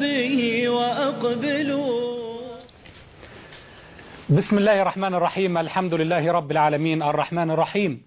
به وأقبلوا بسم الله الرحمن الرحيم. الحمد لله رب العالمين. الرحمن الرحيم.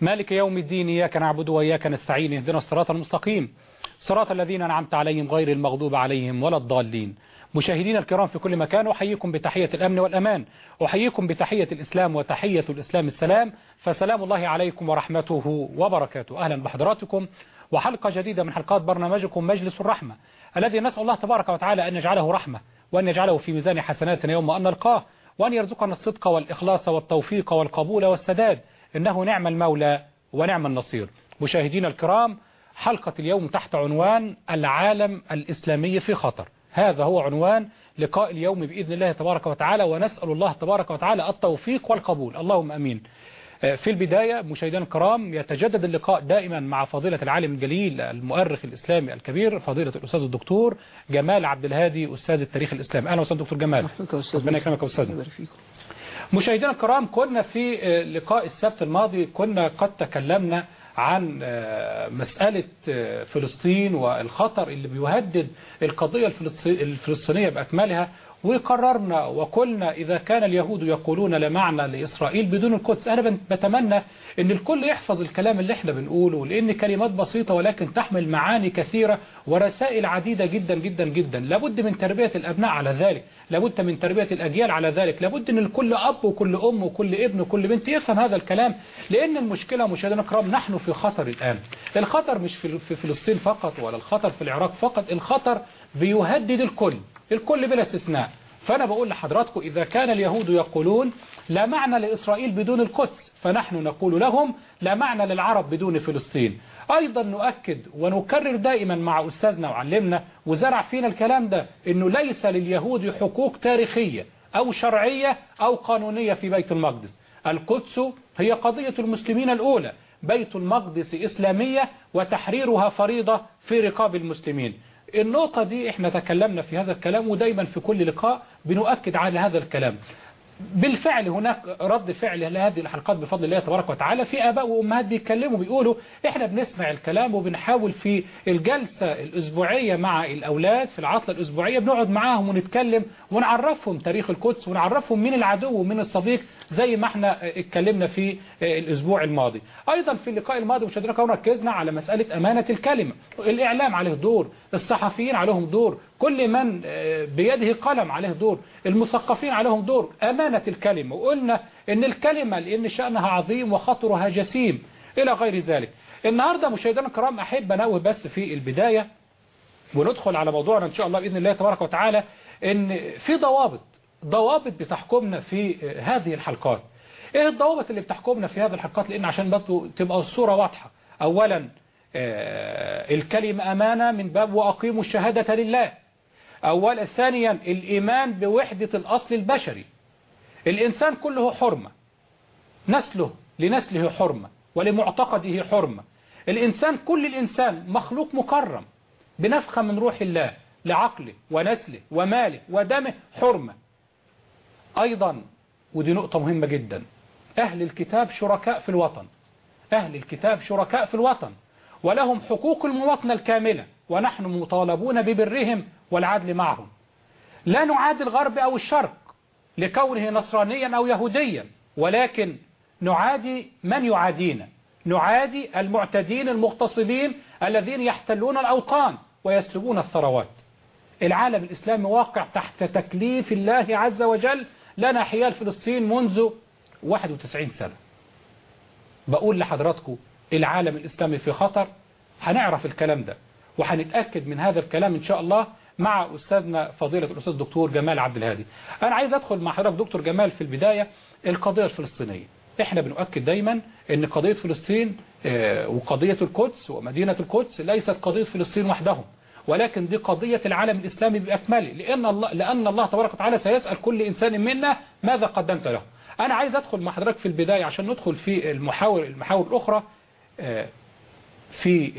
مالك يوم الدين إياك نعبد وإياك نستعين. اهدنا الصراط المستقيم. صراط الذين أنعمت عليهم غير المغضوب عليهم ولا الضالين. مشاهدين الكرام في كل مكان أحييكم بتحية الأمن والأمان. أحييكم بتحية الإسلام وتحية الإسلام السلام. فسلام الله عليكم ورحمته وبركاته. أهلا بحضراتكم. وحلقة جديدة من حلقات برنامجكم مجلس الرحمة. الذي نسأل الله تبارك وتعالى أن يجعله رحمة وأن يجعله في ميزان حسناتنا يوم أن نلقاه وأن يرزقنا الصدق والإخلاص والتوفيق والقبول والسداد. إنه نعم المولى ونعم النصير. مشاهدين الكرام حلقة اليوم تحت عنوان العالم الإسلامي في خطر. هذا هو عنوان لقاء اليوم بإذن الله تبارك وتعالى ونسأل الله تبارك وتعالى التوفيق والقبول. اللهم أمين. في البداية مشاهدينا الكرام يتجدد اللقاء دائما مع فضيلة العالم الجليل المؤرخ الإسلامي الكبير فضيلة الأستاذ الدكتور جمال عبد الهادي أستاذ التاريخ الإسلامي. أهلا وسهلا دكتور جمال. ربنا يكرمك أستاذنا مشاهدينا الكرام كنا في لقاء السبت الماضي كنا قد تكلمنا عن مسألة فلسطين والخطر اللي بيهدد القضية الفلسطينية بأكملها. وقررنا وقلنا إذا كان اليهود يقولون لا معنى لإسرائيل بدون القدس أنا بتمنى أن الكل يحفظ الكلام اللي إحنا بنقوله لأن كلمات بسيطة ولكن تحمل معاني كثيرة ورسائل عديدة جدا جدا جدا. لابد من تربية الأبناء على ذلك لابد من تربية الأجيال على ذلك لابد أن الكل أب وكل أم وكل ابن وكل بنت يفهم هذا الكلام لأن المشكلة مشاهدينا الكرام نحن في خطر الآن. الخطر مش في فلسطين فقط ولا الخطر في العراق فقط الخطر بيهدد الكل. الكل بلا استثناء. فأنا بقول لحضراتكم إذا كان اليهود يقولون لا معنى لإسرائيل بدون القدس فنحن نقول لهم لا معنى للعرب بدون فلسطين. أيضا نؤكد ونكرر دائما مع أستاذنا وعلمنا وزرع فينا الكلام ده أنه ليس لليهود حقوق تاريخية أو شرعية أو قانونية في بيت المقدس. القدس هي قضية المسلمين الأولى بيت المقدس إسلامية وتحريرها فريضة في رقاب المسلمين. النقطة دي إحنا تكلمنا في هذا الكلام ودايما في كل لقاء بنؤكد على هذا الكلام. بالفعل هناك رد فعل لهذه الحلقات بفضل الله تبارك وتعالى. في آباء وأمهات بيتكلموا بيقولوا إحنا بنسمع الكلام وبنحاول في الجلسة الأسبوعية مع الأولاد في العطلة الأسبوعية بنقعد معاهم ونتكلم ونعرفهم تاريخ القدس ونعرفهم من العدو ومن الصديق زي ما إحنا اتكلمنا في الأسبوع الماضي. أيضا في اللقاء الماضي مشاهدينا ركزنا على مسألة أمانة الكلمة الإعلام عليه دور الصحفيين عليهم دور كل من بيده قلم عليه دور المثقفين عليهم دور. أمانة الكلمة. وقلنا إن الكلمة لأن شأنها عظيم وخطرها جسيم. إلى غير ذلك. النهاردة مشاهدينا الكرام أحب أنوه بس في البداية وندخل على موضوعنا إن شاء الله بإذن الله تبارك وتعالى إن في ضوابط ضوابط بتحكمنا في هذه الحلقات. إيه الضوابط اللي بتحكمنا في هذه الحلقات؟ لأن عشان تبقى الصورة واضحة. اولا الكلمة أمانة من باب وأقيموا الشهادة لله. أولا ثانيا الإيمان بوحدة الأصل البشري. الإنسان كله حرمة. نسله لنسله حرمة ولمعتقده حرمة. الإنسان كل الإنسان مخلوق مكرم بنفخة من روح الله لعقله ونسله وماله ودمه حرمة. أيضا ودي نقطة مهمة جدا. أهل الكتاب شركاء في الوطن. أهل الكتاب شركاء في الوطن. ولهم حقوق المواطنة الكاملة ونحن مطالبون ببرهم والعدل معهم. لا نعادي الغرب أو الشرق لكونه نصرانيا أو يهوديا ولكن نعادي من يعادينا؟ نعادي المعتدين المغتصبين الذين يحتلون الأوطان ويسلبون الثروات. العالم الإسلامي واقع تحت تكليف الله عز وجل. لنا حيال فلسطين منذ 91 سنة. بقول لحضراتكم العالم الإسلامي في خطر هنعرف الكلام ده وهنتأكد من هذا الكلام إن شاء الله مع أستاذنا فضيلة الأستاذ الدكتور جمال عبد الهادي. أنا عايز أدخل مع حضرتك دكتور جمال في البداية القضية الفلسطينية. إحنا بنؤكد دايما إن قضية فلسطين وقضية القدس ومدينة القدس ليست قضية فلسطين وحدهم ولكن دي قضية العالم الإسلامي بأكمله لأن الله, لأن الله تبارك وتعالى سيسأل كل إنسان منا ماذا قدمت له. أنا عايز أدخل مع حضرتك في البداية عشان ندخل في المحاور المحاور الأخرى. في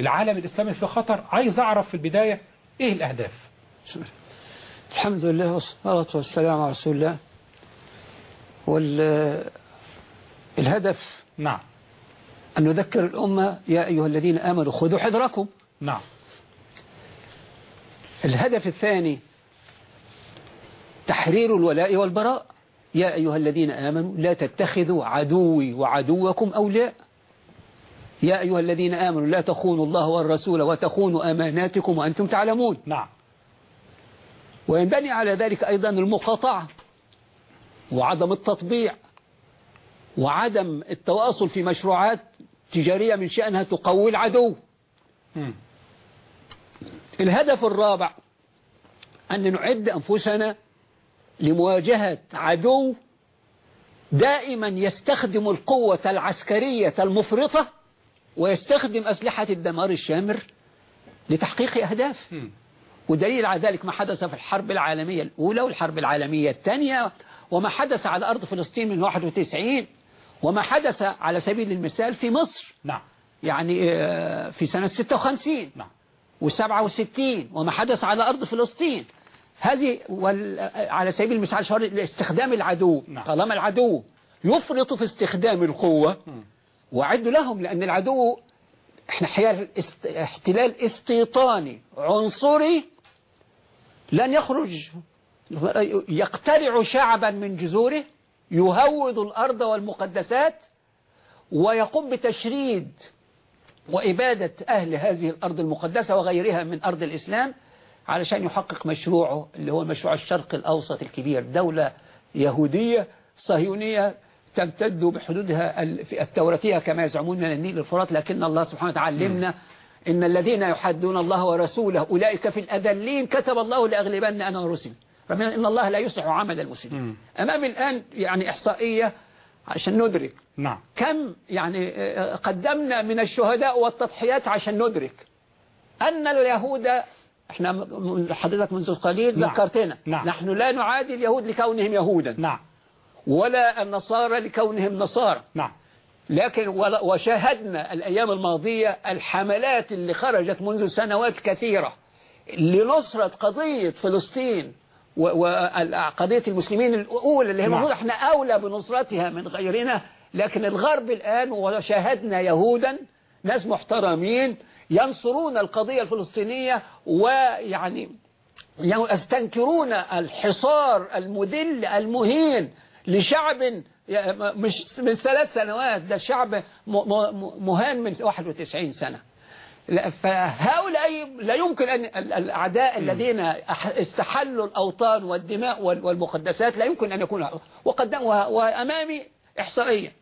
العالم الإسلامي في خطر عايز أعرف في البداية إيه الأهداف؟ الحمد لله والصلاة والسلام على رسول الله. والهدف نعم. أن نذكر الأمة يا أيها الذين آمنوا خذوا حذركم. نعم. الهدف الثاني تحرير الولاء والبراء. يا أيها الذين آمنوا لا تتخذوا عدوي وعدوكم أولياء. يا أيها الذين آمنوا لا تخونوا الله والرسول وتخونوا أماناتكم وأنتم تعلمون. نعم. وينبني على ذلك أيضا المقاطعة وعدم التطبيع وعدم التواصل في مشروعات تجارية من شأنها تقوي العدو. مم. الهدف الرابع أن نعد أنفسنا لمواجهة عدو دائما يستخدم القوة العسكرية المفرطة ويستخدم أسلحة الدمار الشامر لتحقيق أهداف. ودليل على ذلك ما حدث في الحرب العالمية الأولى والحرب العالمية الثانية وما حدث على أرض فلسطين من 91 وما حدث على سبيل المثال في مصر. نعم. يعني آه، في سنة 56 نعم. و67 وما حدث على أرض فلسطين. هذه وال... على سبيل المثال شهر استخدام العدو. نعم. طالما العدو يفرط في استخدام القوة مم. وعدوا لهم لأن العدو إحنا حيال. احتلال استيطاني عنصري لن يخرج يقتلع شعبا من جذوره يهود الأرض والمقدسات ويقوم بتشريد وإبادة أهل هذه الأرض المقدسة وغيرها من أرض الإسلام علشان يحقق مشروعه اللي هو مشروع الشرق الأوسط الكبير دولة يهودية صهيونية تمتد بحدودها التوراتية كما يزعمون من النيل الفرات لكن الله سبحانه وتعالى علمنا إن الذين يحدون الله ورسوله أولئك في الأذلين كتب الله لأغلبن أنا ورسلي. ربنا إن الله لا يصلح عمل المسلمين. أمام الآن يعني إحصائية عشان ندرك. نعم. كم يعني آه، قدمنا من الشهداء والتضحيات عشان ندرك؟ أن اليهود إحنا حضرتك منذ قليل نعم. ذكرتنا. نعم. نحن لا نعادي اليهود لكونهم يهودا. نعم. ولا النصارى لكونهم نصارى. نعم. لكن وشاهدنا الأيام الماضية الحملات اللي خرجت منذ سنوات كثيرة لنصرة قضية فلسطين وقضية المسلمين الأولى اللي هي نعم. المفروض إحنا أولى بنصرتها من غيرنا. لكن الغرب الآن وشاهدنا يهودا ناس محترمين ينصرون القضية الفلسطينية ويعني يستنكرون الحصار المذل المهين لشعب مش من ثلاث سنوات ده شعب مهان من 91 سنة. لا، فهؤلاء لا يمكن أن ال- الأعداء الذين استحلوا الأوطان والدماء وال- والمقدسات لا يمكن أن يكونوا وقدموا وأمامي إحصائية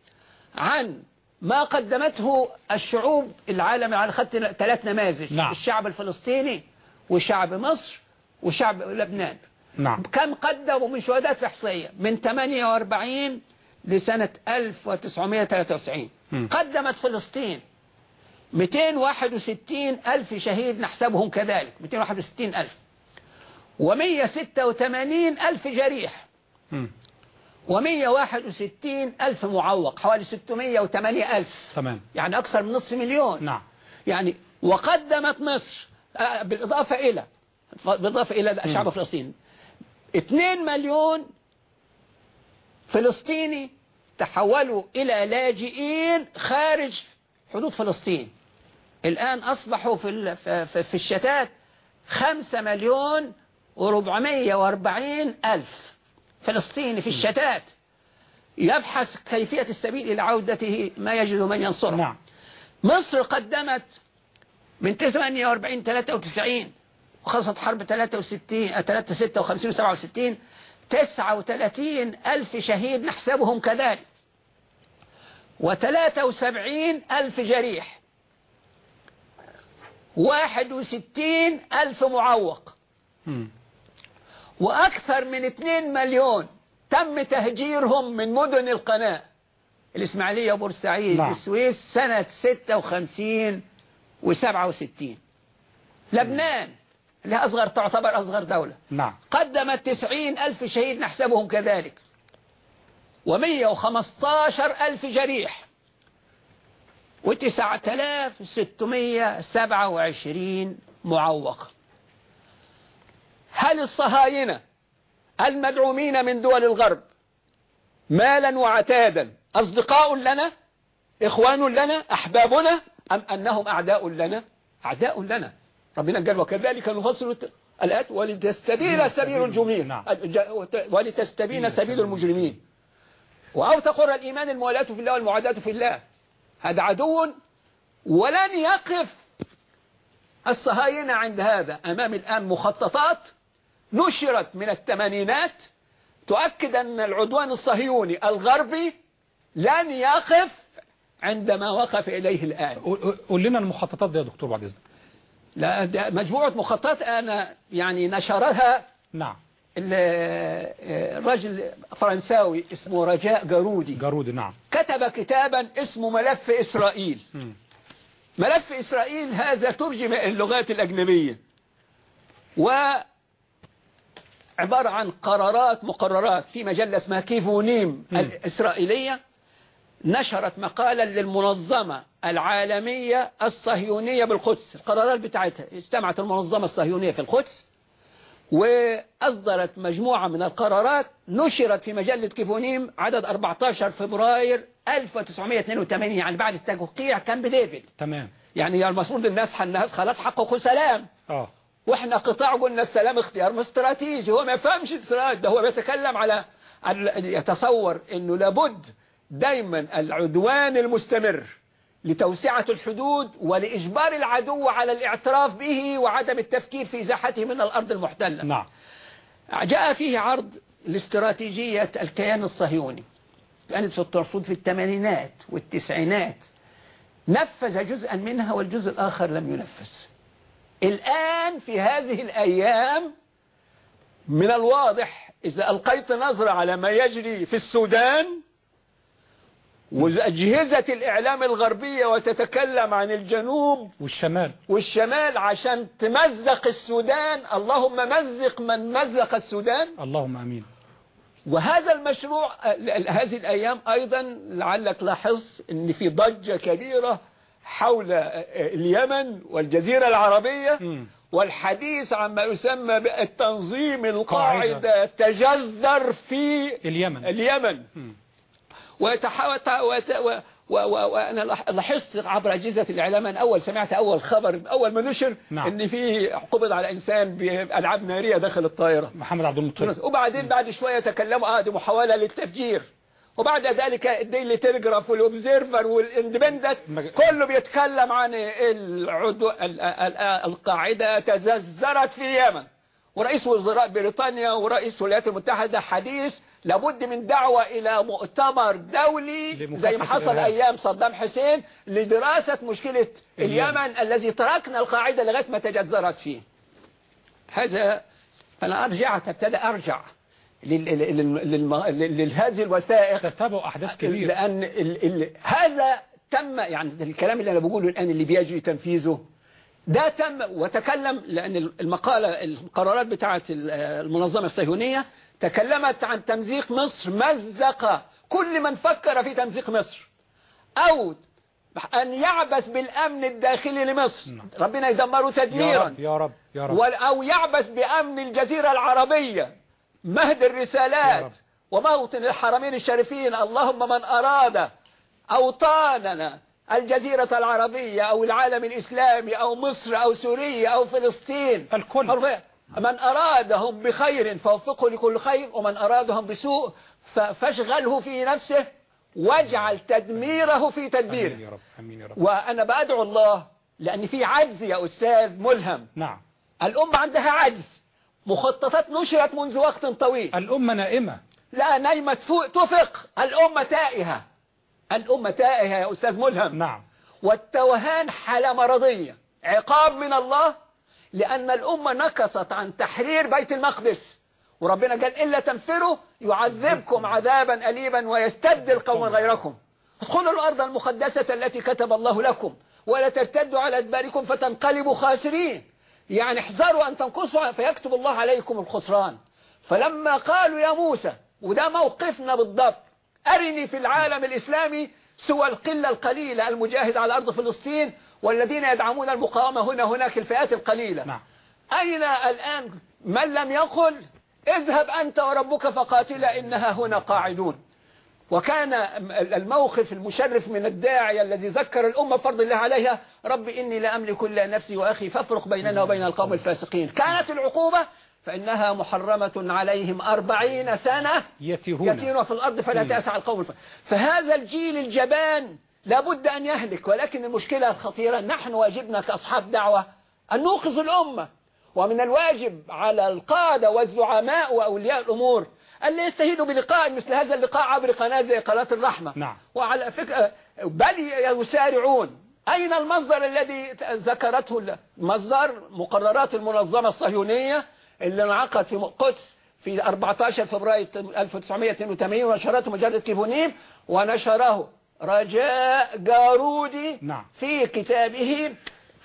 عن ما قدمته الشعوب العالم على خدت ثلاث نماذج. نعم. الشعب الفلسطيني وشعب مصر وشعب لبنان. نعم. كم قدموا من شهداء في إحصائية من 48 لسنة 1993 مم. قدمت فلسطين 261 ألف شهيد نحسبهم كذلك 261 ألف. و186 ألف جريح. مم. و161 ألف معوق حوالي 608 ألف. تمام. يعني أكثر من نصف مليون. نعم. يعني وقدمت مصر آه، بالإضافة إلى بالإضافة إلى شعب فلسطين 2 مليون فلسطيني تحولوا إلى لاجئين خارج حدود فلسطين. الآن أصبحوا في في الشتات 5 مليون و440 ألف فلسطيني في الشتات. يبحث كيفية السبيل إلى عودته ما يجد من ينصره. نعم. مصر قدمت من 48 93 وخلصت حرب 63 آه، 56 و 67 39 ألف شهيد نحسبهم كذلك. و73 ألف جريح. 61 ألف معوق. وأكثر من 2 مليون تم تهجيرهم من مدن القناة. الإسماعيلية وبورسعيد نعم. والسويس سنة 56 و67 لبنان. اللي أصغر تعتبر أصغر دولة. نعم. قدمت 90 ألف شهيد نحسبهم كذلك. و115 ألف جريح. و9627 معوق. هل الصهاينة المدعومين من دول الغرب مالا وعتادا أصدقاء لنا إخوان لنا أحبابنا أم أنهم أعداء لنا؟ أعداء لنا. ربنا قال وكذلك نفصل الآت ولتستبين سبيل الجميل نعم. ولتستبين سبيل المجرمين. وأوثق قرى الإيمان الموالاة في الله والمعاداة في الله. هذا عدو ولن يقف. الصهاينة عند هذا أمام الآن مخططات نشرت من الثمانينات تؤكد أن العدوان الصهيوني الغربي لن يقف عندما وقف إليه الآن. قول لنا المخططات دي يا دكتور بعد إذنك. لا مجموعة مخططات أنا يعني نشرها نعم. ال- الرجل فرنساوي اسمه رجاء جارودي. جارودي نعم. كتب كتابا اسمه ملف إسرائيل. ملف إسرائيل هذا ترجم اللغات الأجنبية. وعبارة عن قرارات مقررات في مجلة اسمها كيفونيم. الإسرائيلية. نشرت مقالا للمنظمة العالمية الصهيونية بالقدس. القرارات بتاعتها اجتمعت المنظمة الصهيونية في القدس وأصدرت مجموعة من القرارات نشرت في مجلة كيفونيم عدد 14 فبراير 1982 يعني بعد التوقيع كان بديفيد. تمام. يعني المفروض الناس الناس خلاص حققوا سلام. آه. وإحنا قطاع قلنا السلام اختيار استراتيجي. هو ما يفهمش الاستراتيجي ده هو بيتكلم على يتصور إنه لابد دايما العدوان المستمر لتوسعة الحدود ولإجبار العدو على الاعتراف به وعدم التفكير في إزاحته من الأرض المحتلة. نعم. جاء فيه عرض لاستراتيجية الكيان الصهيوني. كانت في المفروض في الثمانينات والتسعينات. نفذ جزءا منها والجزء الآخر لم ينفذ. الآن في هذه الأيام من الواضح إذا ألقيت نظرة على ما يجري في السودان وأجهزة الإعلام الغربية وتتكلم عن الجنوب والشمال والشمال عشان تمزق السودان اللهم مزق من مزق السودان اللهم آمين وهذا المشروع ال- هذه الأيام أيضا لعلك لاحظ أن في ضجة كبيرة حول اليمن والجزيرة العربية مم. والحديث عما يسمى بالتنظيم قاعدة. القاعدة تجذر في اليمن اليمن مم. وأنا لاح- لاحظت عبر أجهزة الإعلام أنا أول سمعت أول خبر أول ما نشر نعم. إن في قبض على إنسان بألعاب نارية داخل الطائرة. محمد عبد المطلب. وبعدين بعد شوية تكلموا آه دي محاولة للتفجير. وبعد ذلك الديلي تلجراف والأوبزيرفر والإندبندنت كله بيتكلم عن العدو ال- ال- القاعدة تززرت في اليمن. ورئيس وزراء بريطانيا ورئيس الولايات المتحدة حديث لابد من دعوة إلى مؤتمر دولي زي ما حصل الإرهاب. أيام صدام حسين لدراسة مشكلة اليمن. اليمن الذي تركنا القاعدة لغاية ما تجذرت فيه هذا أنا أرجع ابتدى أرجع لهذه الوثائق تتابعوا أحداث كبيرة لأن ال ال هذا تم يعني الكلام اللي أنا بقوله الآن اللي بيجري تنفيذه ده تم وتكلم لأن المقالة القرارات بتاعة المنظمة الصهيونية تكلمت عن تمزيق مصر مزق كل من فكر في تمزيق مصر أو أن يعبث بالأمن الداخلي لمصر. نعم. ربنا يدمره يا تدميرا رب يا رب يا رب. أو يعبث بأمن الجزيرة العربية. مهد يا الرسالات. وموطن الحرمين الشريفين. اللهم من أراد أوطاننا الجزيرة العربية أو العالم الإسلامي أو مصر أو سوريا أو فلسطين. الكل. من أرادهم بخير فوفقه لكل خير ومن أرادهم بسوء فاشغله في نفسه واجعل تدميره في تدبيره. يا رب آمين يا رب. وأنا بأدعو الله لأن في عجز يا أستاذ ملهم. نعم. الأمة عندها عجز. مخططات نشرت منذ وقت طويل. الأمة نائمة. لا نايمة تفق الأمة تائهة. الأمة تائهة يا أستاذ ملهم. نعم. والتوهان حالة مرضية. عقاب من الله لأن الأمة نكست عن تحرير بيت المقدس. وربنا قال إلا تنفروا يعذبكم عذابا أليما ويستبدل قوما غيركم. ادخلوا الأرض المقدسة التي كتب الله لكم ولا ترتدوا على أدباركم فتنقلبوا خاسرين. يعني احذروا أن تنقصوا فيكتب الله عليكم الخسران. فلما قالوا يا موسى وده موقفنا بالضبط أرني في العالم الإسلامي سوى القلة القليلة المجاهدة على أرض فلسطين والذين يدعمون المقاومة هنا هناك الفئات القليلة. نعم. أين الآن؟ من لم يقل؟ اذهب أنت وربك فقاتلا إنها هنا قاعدون. وكان الموقف المشرف من الداعية الذي ذكر الأمة بفضل الله عليها رب إني لا أملك إلا نفسي وأخي فافرق بيننا وبين القوم الفاسقين. كانت العقوبة فإنها محرمة عليهم أربعين سنة يتيهون. يتيهون في الأرض فلا مم. تأسع القوم. فهذا الجيل الجبان لابد أن يهلك ولكن المشكلة الخطيرة نحن واجبنا كأصحاب دعوة أن نوقظ الأمة. ومن الواجب على القادة والزعماء وأولياء الأمور أن يستهينوا بلقاء مثل هذا اللقاء عبر قناة زي قناة الرحمة. نعم. وعلى فكرة بل يسارعون. أين المصدر الذي ذكرته مصدر مقررات المنظمة الصهيونية اللي انعقد في القدس في 14 فبراير 1982 ونشرته مجلة كيفونيم ونشره رجاء جارودي نعم. في كتابه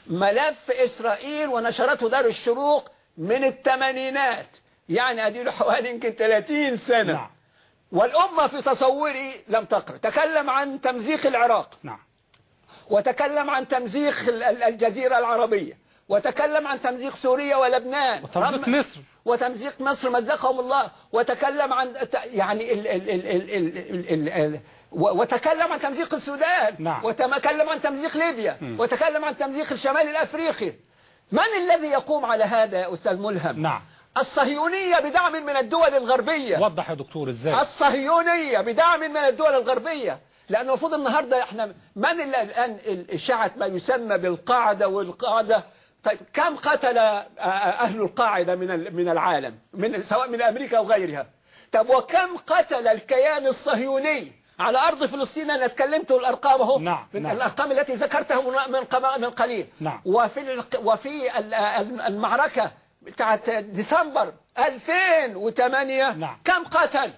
ملف إسرائيل ونشرته دار الشروق من الثمانينات. يعني أديله حوالي يمكن 30 سنة. نعم. والأمة في تصوري لم تقرأ تكلم عن تمزيق العراق. نعم. وتكلم عن تمزيق ال- ال- الجزيرة العربية. وتكلم عن تمزيق سوريا ولبنان. وتمزيق مصر. وتمزيق مصر مزقهم الله. وتكلم عن يعني ال ال ال ال ال ال ال وتكلم عن تمزيق السودان. نعم. وتكلم عن تمزيق ليبيا. م. وتكلم عن تمزيق الشمال الأفريقي. من الذي يقوم على هذا يا أستاذ ملهم؟ نعم. الصهيونية بدعم من الدول الغربية. وضح يا دكتور إزاي؟ الصهيونية بدعم من الدول الغربية. لأن المفروض النهاردة إحنا من الآن اشاعه ما يسمى بالقاعدة والقاعدة طيب كم قتل آه، أهل القاعدة من من العالم من سواء من أمريكا أو غيرها؟ طب وكم قتل الكيان الصهيوني على أرض فلسطين؟ أنا اتكلمت الأرقام أهو. نعم، من نعم. الأرقام التي ذكرتها من من قليل. نعم. وفي وفي ال- المعركة بتاعت ديسمبر 2008 نعم. كم قتل؟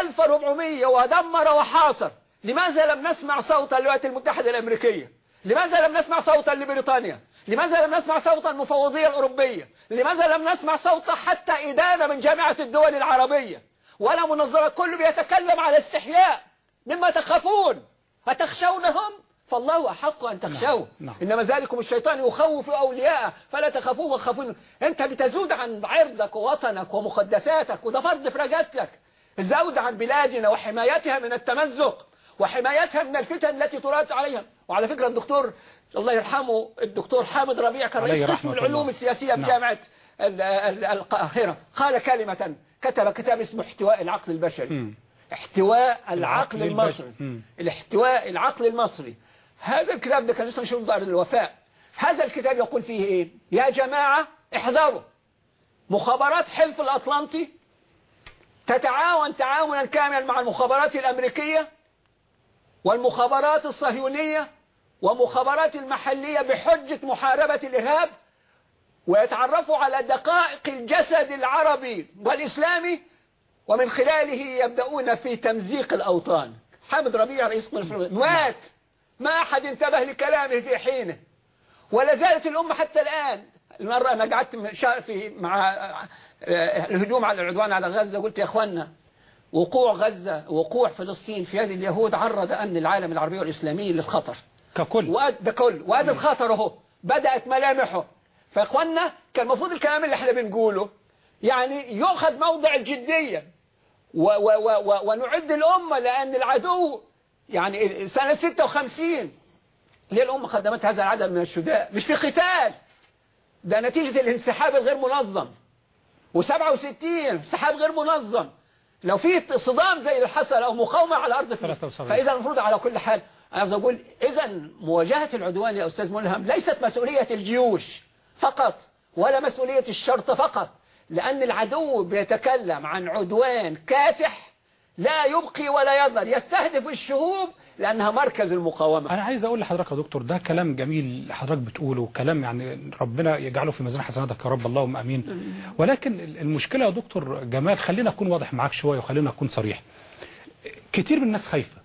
1400 ودمر وحاصر. لماذا لم نسمع صوت الولايات المتحدة الأمريكية؟ لماذا لم نسمع صوتا لبريطانيا؟ لماذا لم نسمع صوتا المفوضية الأوروبية؟ لماذا لم نسمع صوت حتى إدانة من جامعة الدول العربية؟ ولا منظمة كله بيتكلم على استحياء مما تخافون أتخشونهم فالله أحق أن تخشوه. نعم. إنما ذلكم الشيطان يخوف أولياءه فلا تخافوه وخافون أنت بتزود عن عرضك ووطنك ومقدساتك وده فرض في رجالتك الزود عن بلادنا وحمايتها من التمزق وحمايتها من الفتن التي تراد عليها. وعلى فكرة الدكتور الله يرحمه الدكتور حامد ربيع كان رئيس قسم العلوم الله. السياسية نعم. بجامعة ال- القاهرة قال كلمة كتب كتاب اسمه احتواء العقل البشري مم. احتواء العقل العقل المصري. الاحتواء العقل المصري هذا الكتاب ده كان لسه نشوف دار الوفاء هذا الكتاب يقول فيه إيه يا جماعة احذروا مخابرات حلف الأطلنطي تتعاون تعاونا كاملا مع المخابرات الأمريكية والمخابرات الصهيونية ومخابرات المحلية بحجة محاربة الإرهاب ويتعرفوا على دقائق الجسد العربي والإسلامي ومن خلاله يبدأون في تمزيق الأوطان. حامد ربيع رئيس قناة مات. ما أحد انتبه لكلامه في حينه. ولا زالت الأمة حتى الآن. المرة أنا قعدت في مع الهجوم على العدوان على غزة قلت يا أخوانا وقوع غزة وقوع فلسطين في يد اليهود عرض أمن العالم العربي والإسلامي للخطر. ككل. واد ده كل واد الخطر اهو بدأت ملامحه. فاخوانا كان المفروض الكلام اللي إحنا بنقوله يعني يؤخذ موضع الجدية و و و و ونعد الأمة لأن العدو يعني سنة 56 ليه الأمة قدمت هذا العدد من الشهداء مش في قتال ده نتيجة الانسحاب الغير منظم. و67 انسحاب غير منظم. لو في صدام زي اللي حصل أو مقاومة على أرض فلسطين 73. فإذا المفروض على كل حال أنا أقول إذا مواجهة العدوان يا أستاذ ملهم ليست مسؤولية الجيوش فقط ولا مسؤولية الشرطة فقط لأن العدو بيتكلم عن عدوان كاسح لا يبقي ولا يضر يستهدف الشعوب لأنها مركز المقاومة. أنا عايز أقول لحضرتك يا دكتور ده كلام جميل حضرتك بتقوله كلام يعني ربنا يجعله في ميزان حسناتك يا رب اللهم آمين. ولكن المشكلة يا دكتور جمال خلينا اكون واضح معاك شوية وخلينا اكون صريح. كتير من الناس خايفة.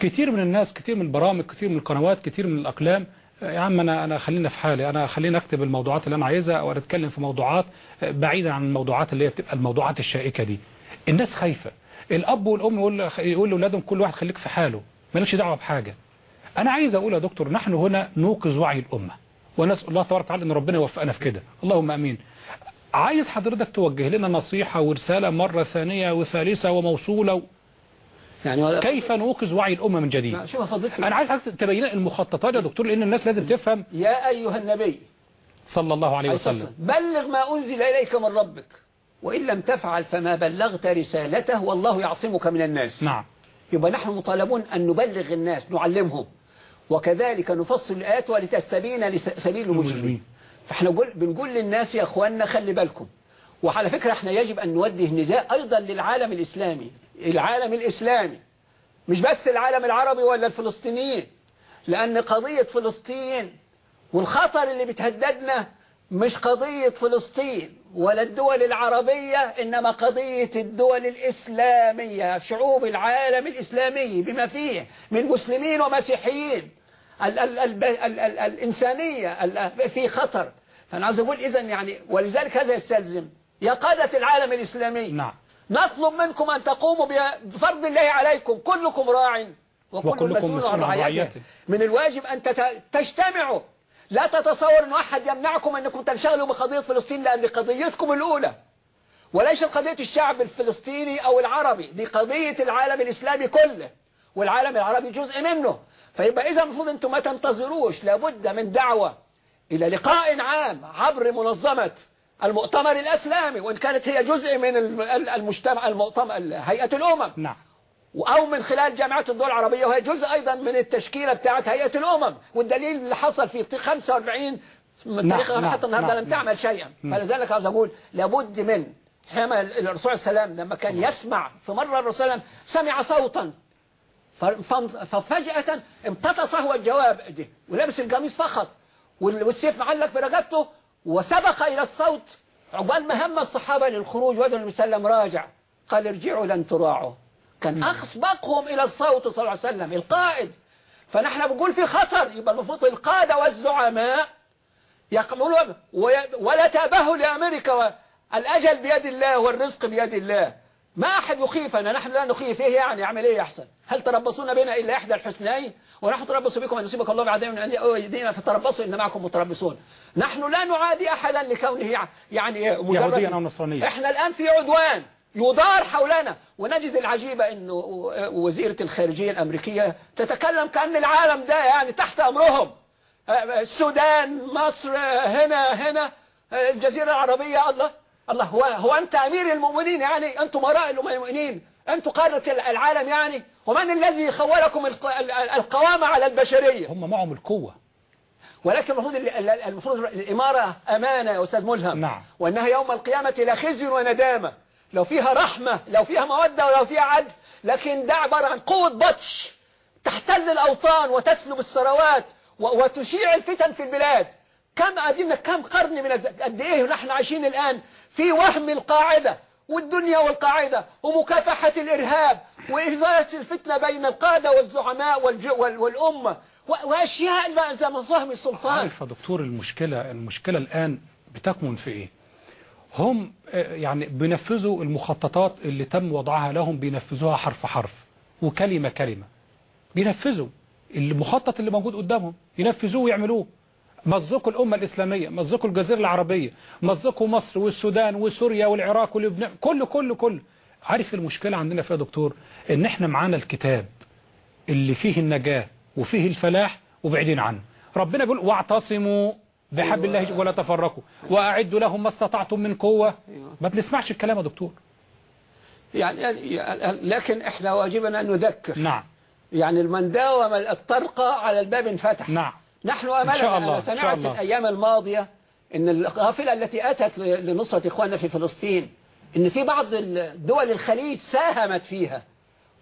كتير من الناس كتير من البرامج كتير من القنوات كتير من الأقلام يا عم أنا أنا خلينا في حالي أنا خلينا أكتب الموضوعات اللي أنا عايزها أو أتكلم في موضوعات بعيدا عن الموضوعات اللي هي بتبقى الموضوعات الشائكة دي. الناس خايفة. الأب والأم يقول يقول لأولادهم كل واحد خليك في حاله مالكش دعوة بحاجة. أنا عايز أقول يا دكتور نحن هنا نوقظ وعي الأمة. ونسال الله تبارك وتعالى إن ربنا يوفقنا في كده. اللهم آمين. عايز حضرتك توجه لنا نصيحة ورسالة مرة ثانية وثالثة وموصولة يعني كيف نوقظ وعي الأمة من جديد؟ شوف أنا عايز حضرتك تبين المخططات يا دكتور لأن الناس لازم تفهم. يا أيها النبي. صلى الله عليه وسلم. بلغ ما أنزل إليك من ربك. وإن لم تفعل فما بلغت رسالته والله يعصمك من الناس. نعم. يبقى نحن مطالبون أن نبلغ الناس نعلمهم. وكذلك نفصل الآيات ولتستبين سبيل المجرمين. فإحنا بنقول, بنقول للناس يا أخواننا خلي بالكم. وعلى فكرة إحنا يجب أن نوجه نداء أيضا للعالم الإسلامي. العالم الإسلامي. مش بس العالم العربي ولا الفلسطينيين. لأن قضية فلسطين والخطر اللي بتهددنا مش قضية فلسطين ولا الدول العربية إنما قضية الدول الإسلامية شعوب العالم الإسلامي بما فيه من مسلمين ومسيحيين. ال ال ال ال ال الإنسانية ال في خطر. فأنا عاوز أقول إذن يعني ولذلك هذا يستلزم يا قادة العالم الإسلامي. نعم. نطلب منكم أن تقوموا بفرض الله عليكم كلكم راع وكل مسؤول مسؤول عن رعيته. من الواجب أن تجتمعوا. لا تتصور أن أحد يمنعكم أنكم تنشغلوا بقضية فلسطين لأن قضيتكم الأولى. وليست قضية الشعب الفلسطيني أو العربي دي قضية العالم الإسلامي كله والعالم العربي جزء منه. فيبقى إذا المفروض أنتم ما تنتظروش لابد من دعوة. إلى لقاء عام عبر منظمة المؤتمر الإسلامي وإن كانت هي جزء من الم- المجتمع المؤتمر هيئة الأمم. نعم. أو من خلال جامعة الدول العربية وهي جزء أيضا من التشكيلة بتاعت هيئة الأمم. والدليل اللي حصل في 45 من نعم، تاريخ نعم، حتى النهارده نعم، لم تعمل شيئا. فلذلك عاوز أقول لابد من حينما الرسول صلى الله عليه وسلم. لما كان يسمع في مرة الرسول سمع صوتا. ففجأة امتطس هو الجواب. ده ولابس القميص فقط. وال- والسيف معلق في رقبته. وسبق إلى الصوت عقبال ما هم الصحابة للخروج وجه النبي صلى الله عليه وسلم راجع قال ارجعوا لن تراعوا. كان أسبقهم إلى الصوت صلى الله عليه وسلم القائد. فنحن بنقول في خطر يبقى المفروض القادة والزعماء يقولون وي- ولا تابهوا لأمريكا الأجل بيد الله والرزق بيد الله. ما أحد يخيفنا نحن لا نخيف. إيه يعني؟ يعمل إيه أحسن هل تربصون بنا إلا إحدى الحسنين؟ ونحن تربص بكم أن يصيبك الله بعدين من عند أيدينا فتربصوا إن معكم متربصون. نحن لا نعادي أحدا لكونه يع- يعني مجرد- يهوديا أو نصرانيا. إحنا الآن في عدوان يدار حولنا. ونجد العجيبة أنه وزيرة الخارجية الأمريكية تتكلم كأن العالم ده يعني تحت أمرهم. السودان مصر هنا هنا. الجزيرة العربية الله. الله هو, هو أنت أمير المؤمنين يعني؟ أنتم وراء المؤمنين. أنتم قادة العالم يعني؟ ومن الذي خولكم الق- القوامة على البشرية؟ هم معهم القوة. ولكن المفروض المفروض الإمارة أمانة يا أستاذ ملهم نعم. وأنها يوم القيامة لا خزي وندامة لو فيها رحمة لو فيها مودة ولو فيها عدل لكن ده عبارة عن قوة بطش تحتل الأوطان وتسلب الثروات وتشيع الفتن في البلاد كم أدينا كم قرن من قد إيه نحن عايشين الآن في وهم القاعدة والدنيا والقاعدة ومكافحة الإرهاب وإزالة الفتنة بين القادة والزعماء. والأمة. وأشياء ما- مظاهر السلطان. عارف يا دكتور المشكلة المشكلة الآن بتكمن في إيه؟ هم آه، يعني بينفذوا المخططات اللي تم وضعها لهم بينفذوها حرف حرف وكلمة كلمة. بينفذوا المخطط اللي موجود قدامهم ينفذوه ويعملوه. مزقوا الأمة الإسلامية مزقوا الجزيرة العربية مزقوا مصر والسودان وسوريا والعراق ولبنان كله كله كله. عارف المشكلة عندنا فيها يا دكتور؟ إن إحنا معانا الكتاب اللي فيه النجاة وفيه الفلاح وبعدين عنه. ربنا بيقول واعتصموا بحبل الله ولا تفرقوا. وأعدوا لهم ما استطعتم من قوة. ما بنسمعش الكلام يا دكتور. يعني يعني- لكن إحنا واجبنا أن نذكر. نعم. يعني من داوم الطرقة على الباب انفتح. نعم. نحن إن شاء سمعت الله. الأيام الماضية أن القافلة التي أتت ل- لنصرة إخواننا في فلسطين أن في بعض دول الخليج ساهمت فيها.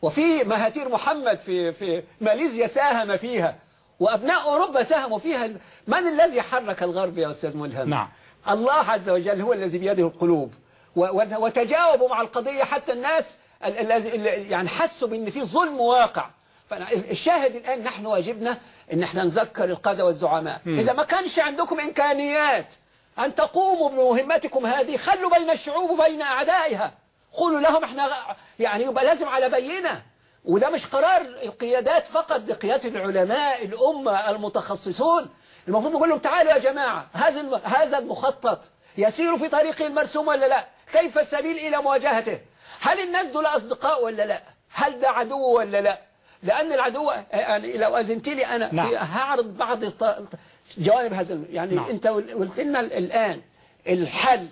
وفي مهاتير محمد في في ماليزيا ساهم فيها وأبناء أوروبا ساهموا فيها. من الذي حرك الغرب يا أستاذ ملهم؟ نعم. الله عز وجل هو الذي بيده القلوب. وتجاوبوا مع القضية حتى الناس ال- ال- ال- يعني حسوا بأن في ظلم واقع. فالشاهد الآن نحن واجبنا أن إحنا نذكر القادة والزعماء. مم. إذا ما كانش عندكم إمكانيات أن تقوموا بمهمتكم هذه خلوا بين الشعوب وبين أعدائها. قولوا لهم إحنا يعني يبقى لازم على بينة. وده مش قرار القيادات فقط بقيادة العلماء الأمة المتخصصون. المفروض نقول لهم تعالوا يا جماعة هذا هذا المخطط يسير في طريقه المرسوم ولا لا؟ كيف السبيل إلى مواجهته؟ هل الناس دول أصدقاء ولا لا؟ هل ده عدو ولا لا؟ لأن العدو يعني لو أذنت لي أنا نعم. هعرض بعض جوانب هذا يعني نعم. أنت قلت لنا الآن الحل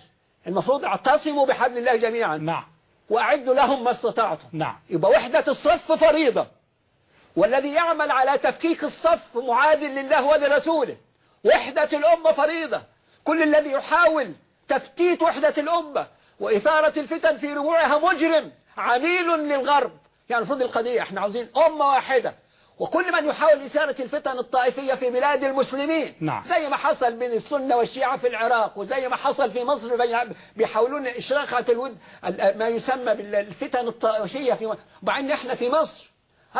المفروض اعتصموا بحبل الله جميعا. نعم. وأعدوا لهم ما استطعتم. نعم. يبقى وحدة الصف فريضة. والذي يعمل على تفكيك الصف معادل لله ولرسوله. وحدة الأمة فريضة. كل الذي يحاول تفتيت وحدة الأمة. وإثارة الفتن في ربوعها مجرم. عميل للغرب. يعني المفروض القضية إحنا عاوزين أمة واحدة. وكل من يحاول إثارة الفتن الطائفية في بلاد المسلمين نعم. زي ما حصل بين السنة والشيعة في العراق وزي ما حصل في مصر بي- بيحاولون إشراقة الود ال- ما يسمى بالفتن الطائفية في مصر وبعدين إحنا في مصر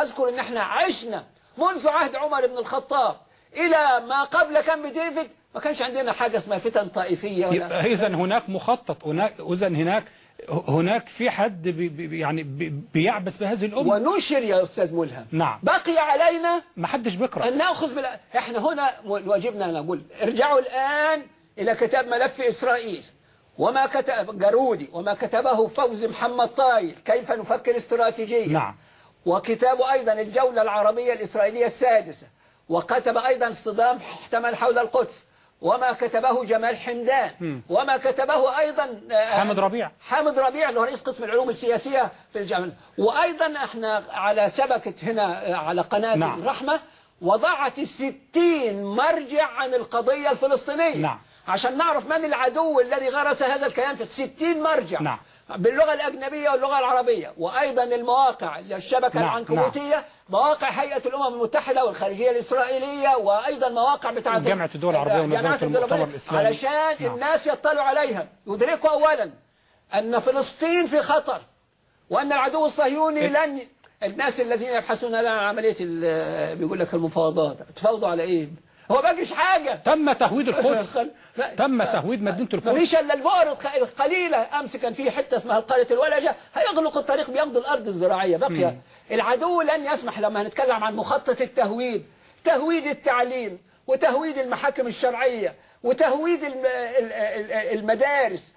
أذكر إن إحنا عشنا منذ عهد عمر بن الخطاب إلى ما قبل كامب ديفيد ما كانش عندنا حاجة اسمها فتن طائفية إذا هناك مخطط هناك إذا هناك هناك في حد بي بي يعني بي بيعبث بهذه الأمة. ونشر يا أستاذ ملهم. نعم. بقي علينا ما حدش بيقرأ. أن نأخذ بلا... إحنا هنا واجبنا نقول ارجعوا الآن إلى كتاب ملف إسرائيل. وما كتب جارودي وما كتبه فوزي محمد طايل كيف نفكر استراتيجيا. نعم. وكتاب أيضا الجولة العربية الإسرائيلية السادسة. وكتب أيضا صدام احتمل حول القدس. وما كتبه جمال حمدان. وما كتبه أيضا آه، حامد ربيع حامد ربيع اللي هو رئيس قسم العلوم السياسية في الجامعة وأيضا إحنا على شبكة هنا آه، على قناة نعم. الرحمة وضعت الستين مرجع عن القضية الفلسطينية نعم. عشان نعرف من العدو الذي غرس هذا الكيان في الستين مرجع نعم. باللغة الأجنبية واللغة العربية وأيضا المواقع الشبكة نعم، العنكبوتية مواقع هيئة الأمم المتحدة والخارجية الإسرائيلية وأيضا مواقع بتاعة جامعة الدول العربية الدول المؤتمر الإسلامي. علشان نعم. الناس يطلعوا عليها يدركوا أولا أن فلسطين في خطر وأن العدو الصهيوني إيه؟ لن الناس الذين يبحثون عن عملية بيقول لك المفاوضات تفاوضوا على إيه هو باقيش حاجة. تم تهويد القدس. تم تهويد مدينة القدس فيش إلا البؤر الق- القليله أمس كان في حتة اسمها القرية الولجة. هيغلق الطريق بياخد الأرض الزراعية. باقيه مم. العدو لن يسمح لما هنتكلم عن مخطط التهويد. تهويد التعليم وتهويد المحاكم الشرعية وتهويد الم- ال- ال- المدارس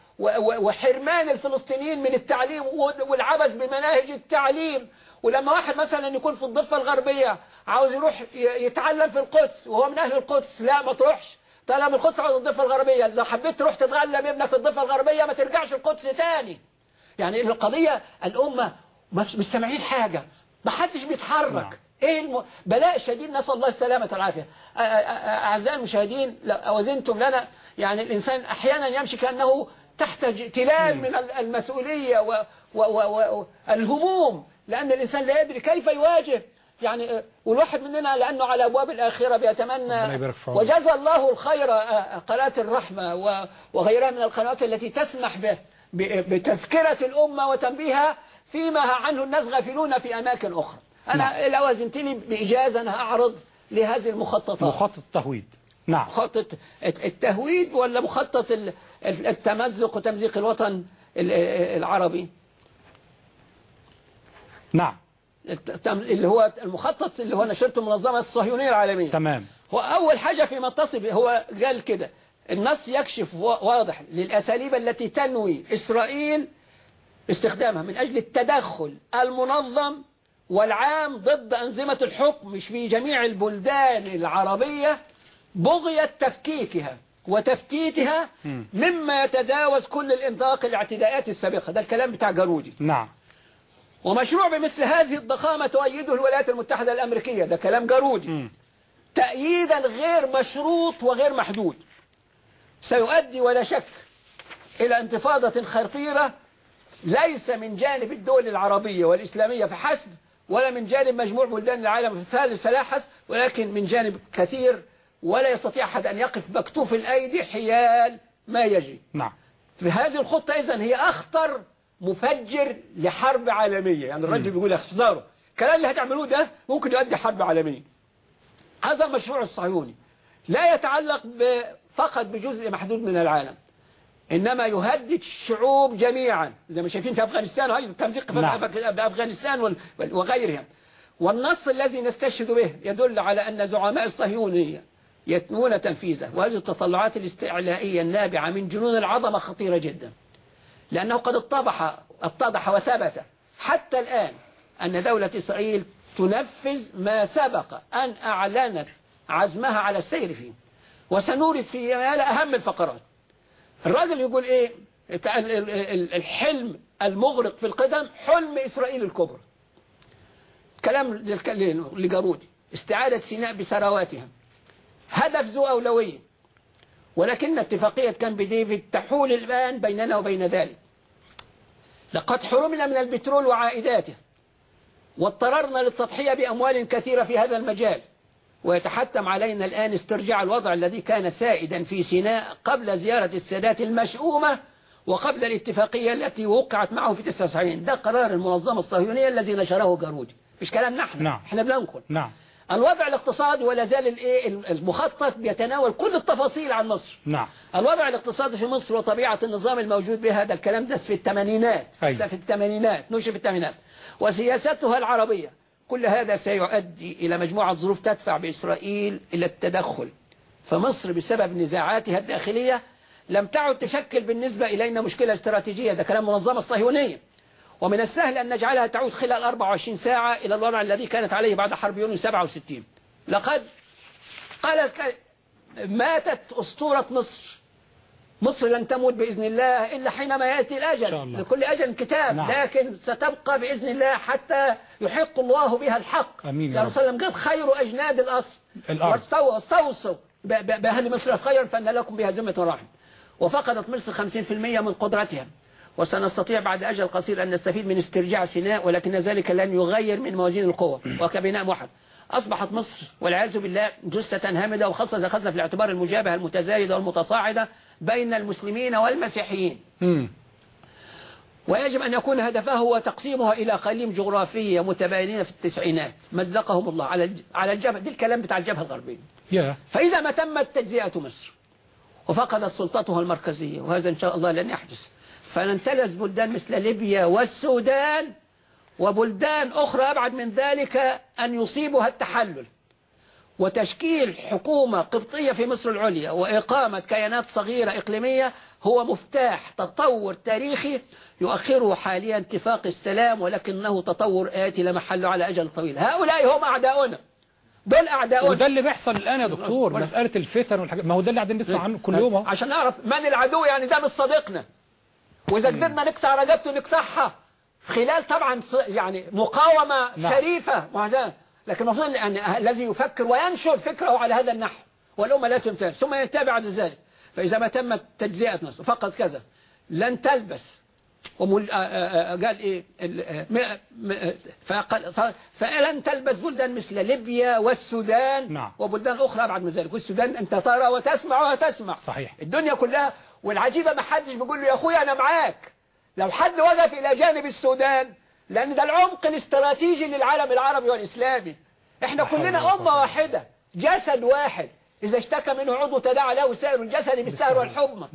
وحرمان الفلسطينيين من التعليم والعبث بمناهج التعليم. ولما واحد مثلا يكون في الضفة الغربية عاوز يروح يتعلم في القدس وهو من أهل القدس. لا ما تروحش. طالما القدس على الضفة الغربية. لو حبيت تروح تتغلب ابنك في الضفة الغربية ما ترجعش القدس تاني. يعني القضية؟ الأمة مش سامعين حاجة. ما حدش بيتحرك. نعم. إيه الم... بلاء شديد. نسأل الله السلامة والعافية. أعزائي المشاهدين لو أوزنتم لنا. يعني الإنسان أحيانا يمشي كأنه تحت تلال. من ال- المسؤولية و... و... و... و... لأن الإنسان لا يدري كيف يواجه. يعني آه، والواحد مننا لأنه على أبواب الآخرة بيتمنى. وجزى الله الخير آه، قناة الرحمة وغيرها من القنوات التي تسمح به بتذكرة الأمة وتنبيهها فيما عنه الناس غافلون في أماكن أخرى. أنا لو أزنتني بإجازة أنا أعرض لهذه المخططات. مخطط التهويد. نعم. مخطط التهويد ولا مخطط ال- التمزق وتمزيق الوطن ال- العربي؟ نعم. اللي هو المخطط اللي هو نشرته المنظمة الصهيونية العالمية. تمام. هو أول حاجة في متصل هو قال كده النص يكشف وا- واضح للأساليب التي تنوي إسرائيل استخدامها من أجل التدخل المنظم والعام ضد أنظمة الحكم مش في جميع البلدان العربية بغية تفكيكها وتفتيتها مم. مما يتجاوز كل الإنطاق الاعتداءات السابقة. ده الكلام بتاع جارودي. نعم. ومشروع بمثل هذه الضخامة تؤيده الولايات المتحدة الأمريكية. ده كلام جارودي. تأييدا غير مشروط وغير محدود. سيؤدي ولا شك إلى انتفاضة خطيرة ليس من جانب الدول العربية والإسلامية فحسب ولا من جانب مجموع بلدان العالم الثالث فلا حسب ولكن من جانب كثير ولا يستطيع أحد أن يقف مكتوف الأيدي حيال ما يجري. نعم. في هذه الخطة إذن هي أخطر مفجر لحرب عالمية. يعني الرجل مم. بيقول احذروا الكلام اللي هتعملوه ده ممكن يؤدي حرب عالمية. هذا المشروع الصهيوني. لا يتعلق فقط بجزء محدود من العالم. إنما يهدد الشعوب جميعا. زي ما شايفين في أفغانستان هاي التمزيق في نعم. أف- بأفغانستان وال- وغيرها. والنص الذي نستشهد به يدل على أن زعماء الصهيونية يتمون تنفيذه. وهذه التطلعات الاستعلائية النابعة من جنون العظمة خطيرة جدا. لأنه قد اتضح اتضح وثبت حتى الآن أن دولة إسرائيل تنفذ ما سبق أن أعلنت عزمها على السير فيه. وسنورد في أهم الفقرات. الراجل يقول إيه؟ الحلم المغرق في القدم حلم إسرائيل الكبرى. كلام لجارودي. استعادة سيناء بثرواتها هدف ذو أولوية. ولكن اتفاقية كان بديفيد تحول الآن بيننا وبين ذلك. لقد حرمنا من البترول وعائداته واضطررنا للتضحية بأموال كثيرة في هذا المجال ويتحتم علينا الآن استرجاع الوضع الذي كان سائدا في سيناء قبل زيارة السادات المشؤومة وقبل الاتفاقية التي وقعت معه في 99 ده قرار المنظمة الصهيونية الذي نشره جارودي مش كلام نحن نعم. إحنا بننقل نعم. الوضع الاقتصادي ولا زال الايه المخطط بيتناول كل التفاصيل عن مصر. نعم. الوضع الاقتصادي في مصر وطبيعة النظام الموجود به هذا الكلام ده في الثمانينات. أيوة. ده في الثمانينات نشر في الثمانينات. وسياستها العربية. كل هذا سيؤدي إلى مجموعة ظروف تدفع بإسرائيل إلى التدخل. فمصر بسبب نزاعاتها الداخلية لم تعد تشكل بالنسبة إلينا مشكلة استراتيجية. ده كلام منظمة الصهيونية. ومن السهل أن نجعلها تعود خلال 24 ساعة إلى الوضع الذي كانت عليه بعد حرب يونيو 67 لقد قالت ماتت أسطورة مصر مصر لن تموت بإذن الله إلا حينما يأتي الأجل. لكل أجل كتاب نعم. لكن ستبقى بإذن الله حتى يحق الله بها الحق أمين يا. رسول الله قد خير أجناد الأصل الأرض. واستووا استوصوا ب- ب- بأهل مصر خيرا فأن لكم بها ذمة رحم وفقدت مصر 50% من قدرتها وسنستطيع بعد أجل قصير أن نستفيد من استرجاع سيناء ولكن ذلك لن يغير من موازين القوة. وكبناء موحد أصبحت مصر والعياذ بالله جثة هامدة وخاصة إذا أخذنا في الاعتبار المجابهة المتزايدة والمتصاعدة بين المسلمين والمسيحيين. ويجب أن يكون هدفه هو تقسيمها إلى قليم جغرافية متباينين في التسعينات. مزقهم الله على على الجبهة دي الكلام بتاع الجبهة الغربية. فإذا ما تمت تجزئة مصر وفقدت سلطتها المركزية وهذا إن شاء الله لن يحدث. فننتلز بلدان مثل ليبيا والسودان وبلدان أخرى أبعد من ذلك أن يصيبها التحلل. وتشكيل حكومة قبطية في مصر العليا وإقامة كيانات صغيرة إقليمية هو مفتاح تطور تاريخي يؤخره حاليا اتفاق السلام ولكنه تطور آتي لا محل على أجل طويل. هؤلاء هم أعداؤنا. دول أعداؤنا. وده اللي بيحصل الآن يا دكتور مسألة الفتن والحاجات. ما هو ده اللي قاعدين نسمع عنه كل يوم. عشان نعرف من العدو يعني ده مش صديقنا. وإذا قدرنا نقطع رقبته نقطعها خلال طبعا يعني مقاومة نعم. شريفة. وهذا لكن المفروض أن الذي يفكر وينشر فكره على هذا النحو. والأمة لا تمتثل ثم ينتهي بعد ذلك. فإذا ما تمت تجزئة نفسه. فقط كذا. لن تلبس. ومل... آه آه قال إيه؟ م... م... فقال... ف... فلن تلبس بلدان مثل ليبيا والسودان. نعم. وبلدان أخرى أبعد من ذلك. والسودان أنت ترى وتسمع وتسمع. صحيح. الدنيا كلها والعجيبة ما حدش بيقول له يا أخويا أنا معاك. لو حد وقف إلى جانب السودان لأن ده العمق الاستراتيجي للعالم العربي والإسلامي. إحنا كلنا أمة واحدة جسد واحد. إذا اشتكى منه عضو تداعى له سائر الجسد بالسهر والحمى.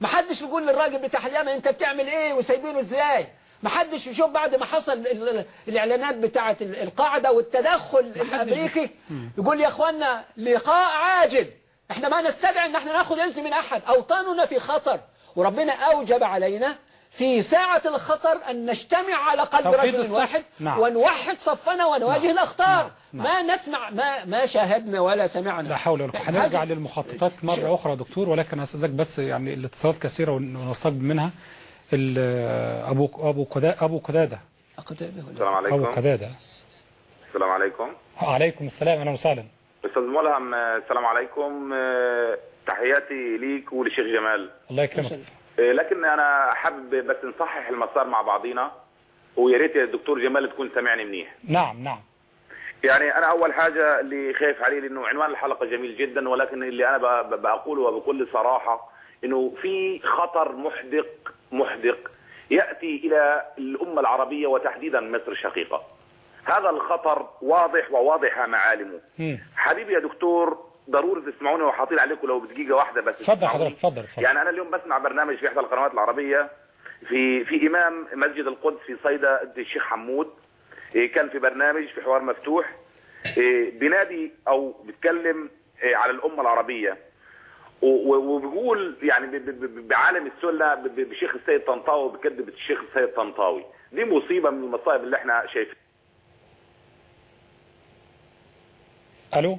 ما حدش بيقول للراجل بتاع اليمن أنت بتعمل إيه وسايبينه إزاي؟ ما حدش يشوف بعد ما حصل ال- ال- الإعلانات بتاعه ال- القاعدة والتدخل الأمريكي. يقول يا اخوانا لقاء عاجل. إحنا ما نستدعي ان إحنا ناخد اذن من احد. أوطاننا في خطر وربنا أوجب علينا في ساعة الخطر أن نجتمع على قلب رجل. واحد نعم. ونوحد صفنا ونواجه نعم. الأخطار. نعم. ما نسمع ما ما شاهدنا ولا سمعنا. لا حول ولا قوة. هنرجع للمخططات مرة أخرى يا دكتور ولكن أستاذك بس يعني الاتصالات كثيرة ونستقبل منها. أبو أبو قدا- أبو قدادة. السلام أبو عليكم قدادة. السلام عليكم. عليكم السلام. أهلا وسهلا. أستاذ ملهم السلام عليكم. تحياتي ليك ولشيخ جمال. الله يكرمك. آه، لكن أنا حابب بس نصحح المسار مع بعضينا ويا ريت يا دكتور جمال تكون سامعني منيح. نعم نعم. يعني أنا أول حاجة اللي خايف عليه لأنه عنوان الحلقة جميل جدا ولكن اللي أنا ب- ب- بقوله بكل صراحة إنه في خطر محدق محدق يأتي إلى الأمة العربية وتحديدا مصر الشقيقه هذا الخطر واضح وواضحه معالمه مم. حبيبي يا دكتور ضروري تسمعوني وحاطين عليكم لو بدقيقة واحدة بس اتفضل. حضرتك اتفضل يعني أنا اليوم بسمع برنامج في إحدى القنوات العربية في في إمام مسجد القدس في صيدا الشيخ حمود. إيه، كان في برنامج في حوار مفتوح. إيه، بينادي أو بيتكلم إيه، على الأمة العربية. و- و- وبيقول يعني بعالم ب- بشيخ السيد طنطاوي بكذب الشيخ السيد طنطاوي. دي مصيبة من المصائب اللي إحنا شايفينها. ألو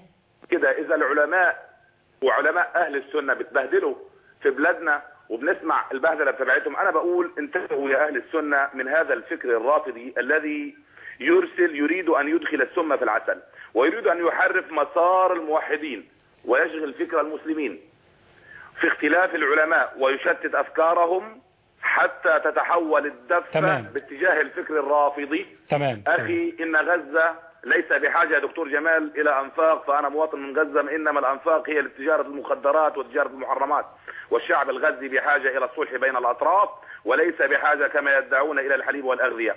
كده إذا العلماء وعلماء أهل السنة بتبهدلوا في بلادنا وبنسمع البهدلة بتبعتهم أنا بقول انتبهوا يا أهل السنة من هذا الفكر الرافضي الذي يرسل يريد أن يدخل السم في العسل ويريد أن يحرف مسار الموحدين ويشغل فكر المسلمين في اختلاف العلماء ويشتت أفكارهم حتى تتحول الدفة تمام. باتجاه الفكر الرافضي تمام. أخي إن غزة ليس بحاجة يا دكتور جمال إلى أنفاق فأنا مواطن من غزة إنما الأنفاق هي لتجارة المخدرات وتجارة المحرمات. والشعب الغزي بحاجة إلى الصلح بين الأطراف وليس بحاجة كما يدعون إلى الحليب والأغذية.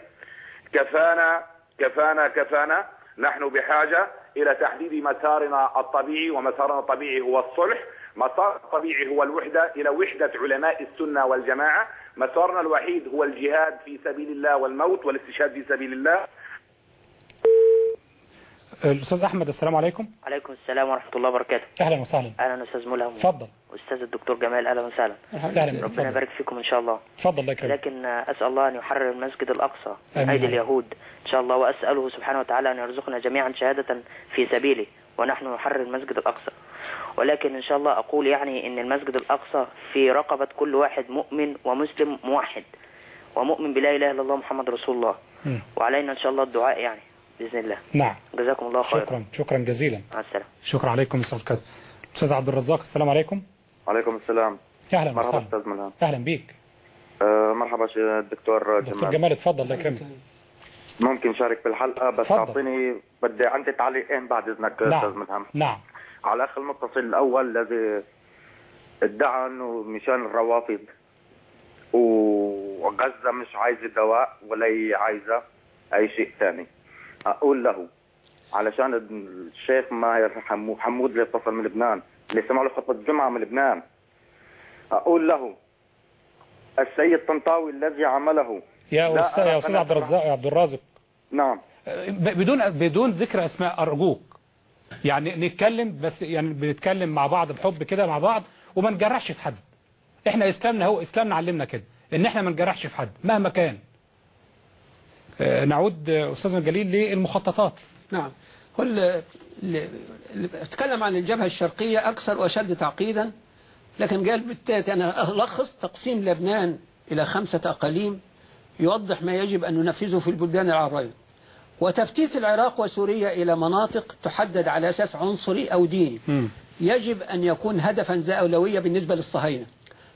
كفانا كفانا كفانا نحن بحاجة إلى تحديد مسارنا الطبيعي ومسارنا الطبيعي هو الصلح مسار الطبيعي هو الوحدة إلى وحدة علماء السنة والجماعة. مسارنا الوحيد هو الجهاد في سبيل الله والموت والاستشهاد في سبيل الله. الأستاذ أحمد السلام عليكم. عليكم السلام ورحمة الله وبركاته. أهلا وسهلا. أهلا أستاذ ملهم. اتفضل. أستاذ الدكتور جمال أهلا وسهلا. أهلا ربنا يبارك فيكم إن شاء الله. اتفضل يكرمك لكن أسأل الله أن يحرر المسجد الأقصى من. أيدي اليهود. إن شاء الله وأسأله سبحانه وتعالى أن يرزقنا جميعا شهادة في سبيله ونحن نحرر المسجد الأقصى. ولكن إن شاء الله أقول يعني أن المسجد الأقصى في رقبة كل واحد مؤمن ومسلم موحد ومؤمن بلا إله إلا الله محمد رسول الله. وعلينا إن شاء الله الدعاء يعني. بإذن الله. نعم. جزاكم الله خيرا. شكرا شكرا جزيلا. مع السلامة. شكرا عليكم أستاذ كذا أستاذ عبد الرزاق السلام عليكم. عليكم السلام. أهلا مرحبا أستاذ ملهم أهلا بيك. آه مرحبا دكتور دكتور جمال. جمال اتفضل الله يكرمك. ممكن شارك بالحلقة بس اتفضل. أعطيني بدي عندي تعليقين بعد إذنك أستاذ نعم. ملهم نعم. على الاخ المتصل الأول الذي ادعى إنه مشان الروافض وغزة مش عايزة دواء ولا هي عايزة أي شيء ثاني أقول له علشان الشيخ ماهر حمو حمود اللي اتصل من لبنان اللي سمع له خطبة الجمعة من لبنان. أقول له السيد طنطاوي الذي عمله. يا أرى يا أستاذ قناة عبد الرزاق عبد الرازق. نعم. بدون بدون ذكر أسماء أرجوك. يعني نتكلم بس يعني بنتكلم مع بعض بحب كده مع بعض وما نجرحش في حد. إحنا إسلامنا هو إسلامنا علمنا كده إن إحنا ما نجرحش في حد مهما كان. نعود آه، أستاذنا الجليل للمخططات. نعم. كل أتكلم عن الجبهة الشرقية أكثر وأشد تعقيدا لكن قال بالتالي أنا ألخص تقسيم لبنان إلى خمسة أقاليم يوضح ما يجب أن ننفذه في البلدان العربية. وتفتيت العراق وسوريا إلى مناطق تحدد على أساس عنصري أو ديني. مم. يجب أن يكون هدفا ذا أولوية بالنسبة للصهاينة.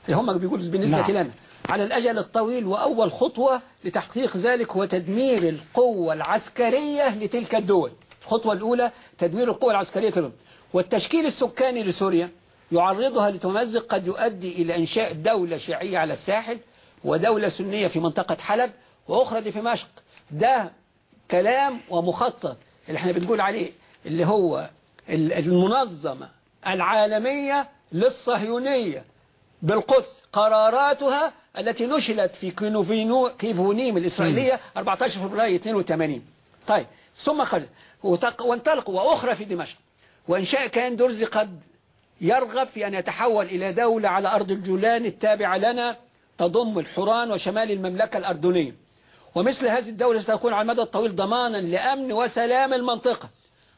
هم بيقولوا بالنسبة نعم. لنا. على الأجل الطويل وأول خطوة لتحقيق ذلك هو تدمير القوة العسكرية لتلك الدول. الخطوة الأولى تدمير القوة العسكرية لهم والتشكيل السكاني لسوريا يعرضها لتمزق قد يؤدي إلى إنشاء دولة شيعية على الساحل ودولة سنية في منطقة حلب وأخرى دمشق. ده كلام ومخطط اللي إحنا بنقول عليه اللي هو ال- المنظمة العالمية للصهيونية. بالقدس قراراتها التي نشلت في كينوفينو كيفونيم الإسرائيلية 14 فبراير 82 طيب ثم وتق- وانطلقوا وأخرى في دمشق. وإنشاء كان درزي قد يرغب في أن يتحول إلى دولة على أرض الجولان التابعة لنا تضم الحوران وشمال المملكة الأردنية. ومثل هذه الدولة ستكون على المدى الطويل ضمانا لأمن وسلام المنطقة.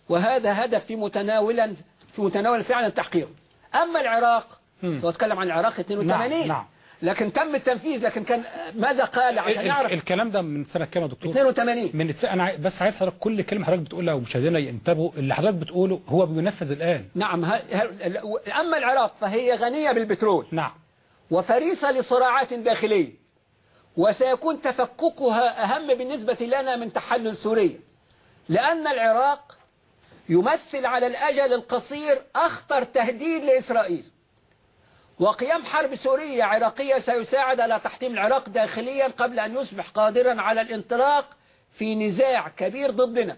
وهذا هدف في متناولا في متناول فعلا تحقيقه أما العراق اتكلم عن العراق 82 نعم، نعم. لكن تم التنفيذ لكن كان ماذا قال؟ عشان نعرف الكلام ده من سنة كام يا دكتور؟ 82 من الس- أنا بس عايز حضرتك كل كلمة حضرتك بتقولها ومشاهدينا ينتبهوا اللي حضرتك بتقوله هو بينفذ الآن. نعم ه... ه... أما العراق فهي غنية بالبترول. نعم. وفريسة لصراعات داخلية. وسيكون تفككها أهم بالنسبة لنا من تحلل سوريا. لأن العراق يمثل على الأجل القصير أخطر تهديد لإسرائيل. وقيام حرب سورية عراقية سيساعد على تحطيم العراق داخليا قبل أن يصبح قادرا على الانطلاق في نزاع كبير ضدنا.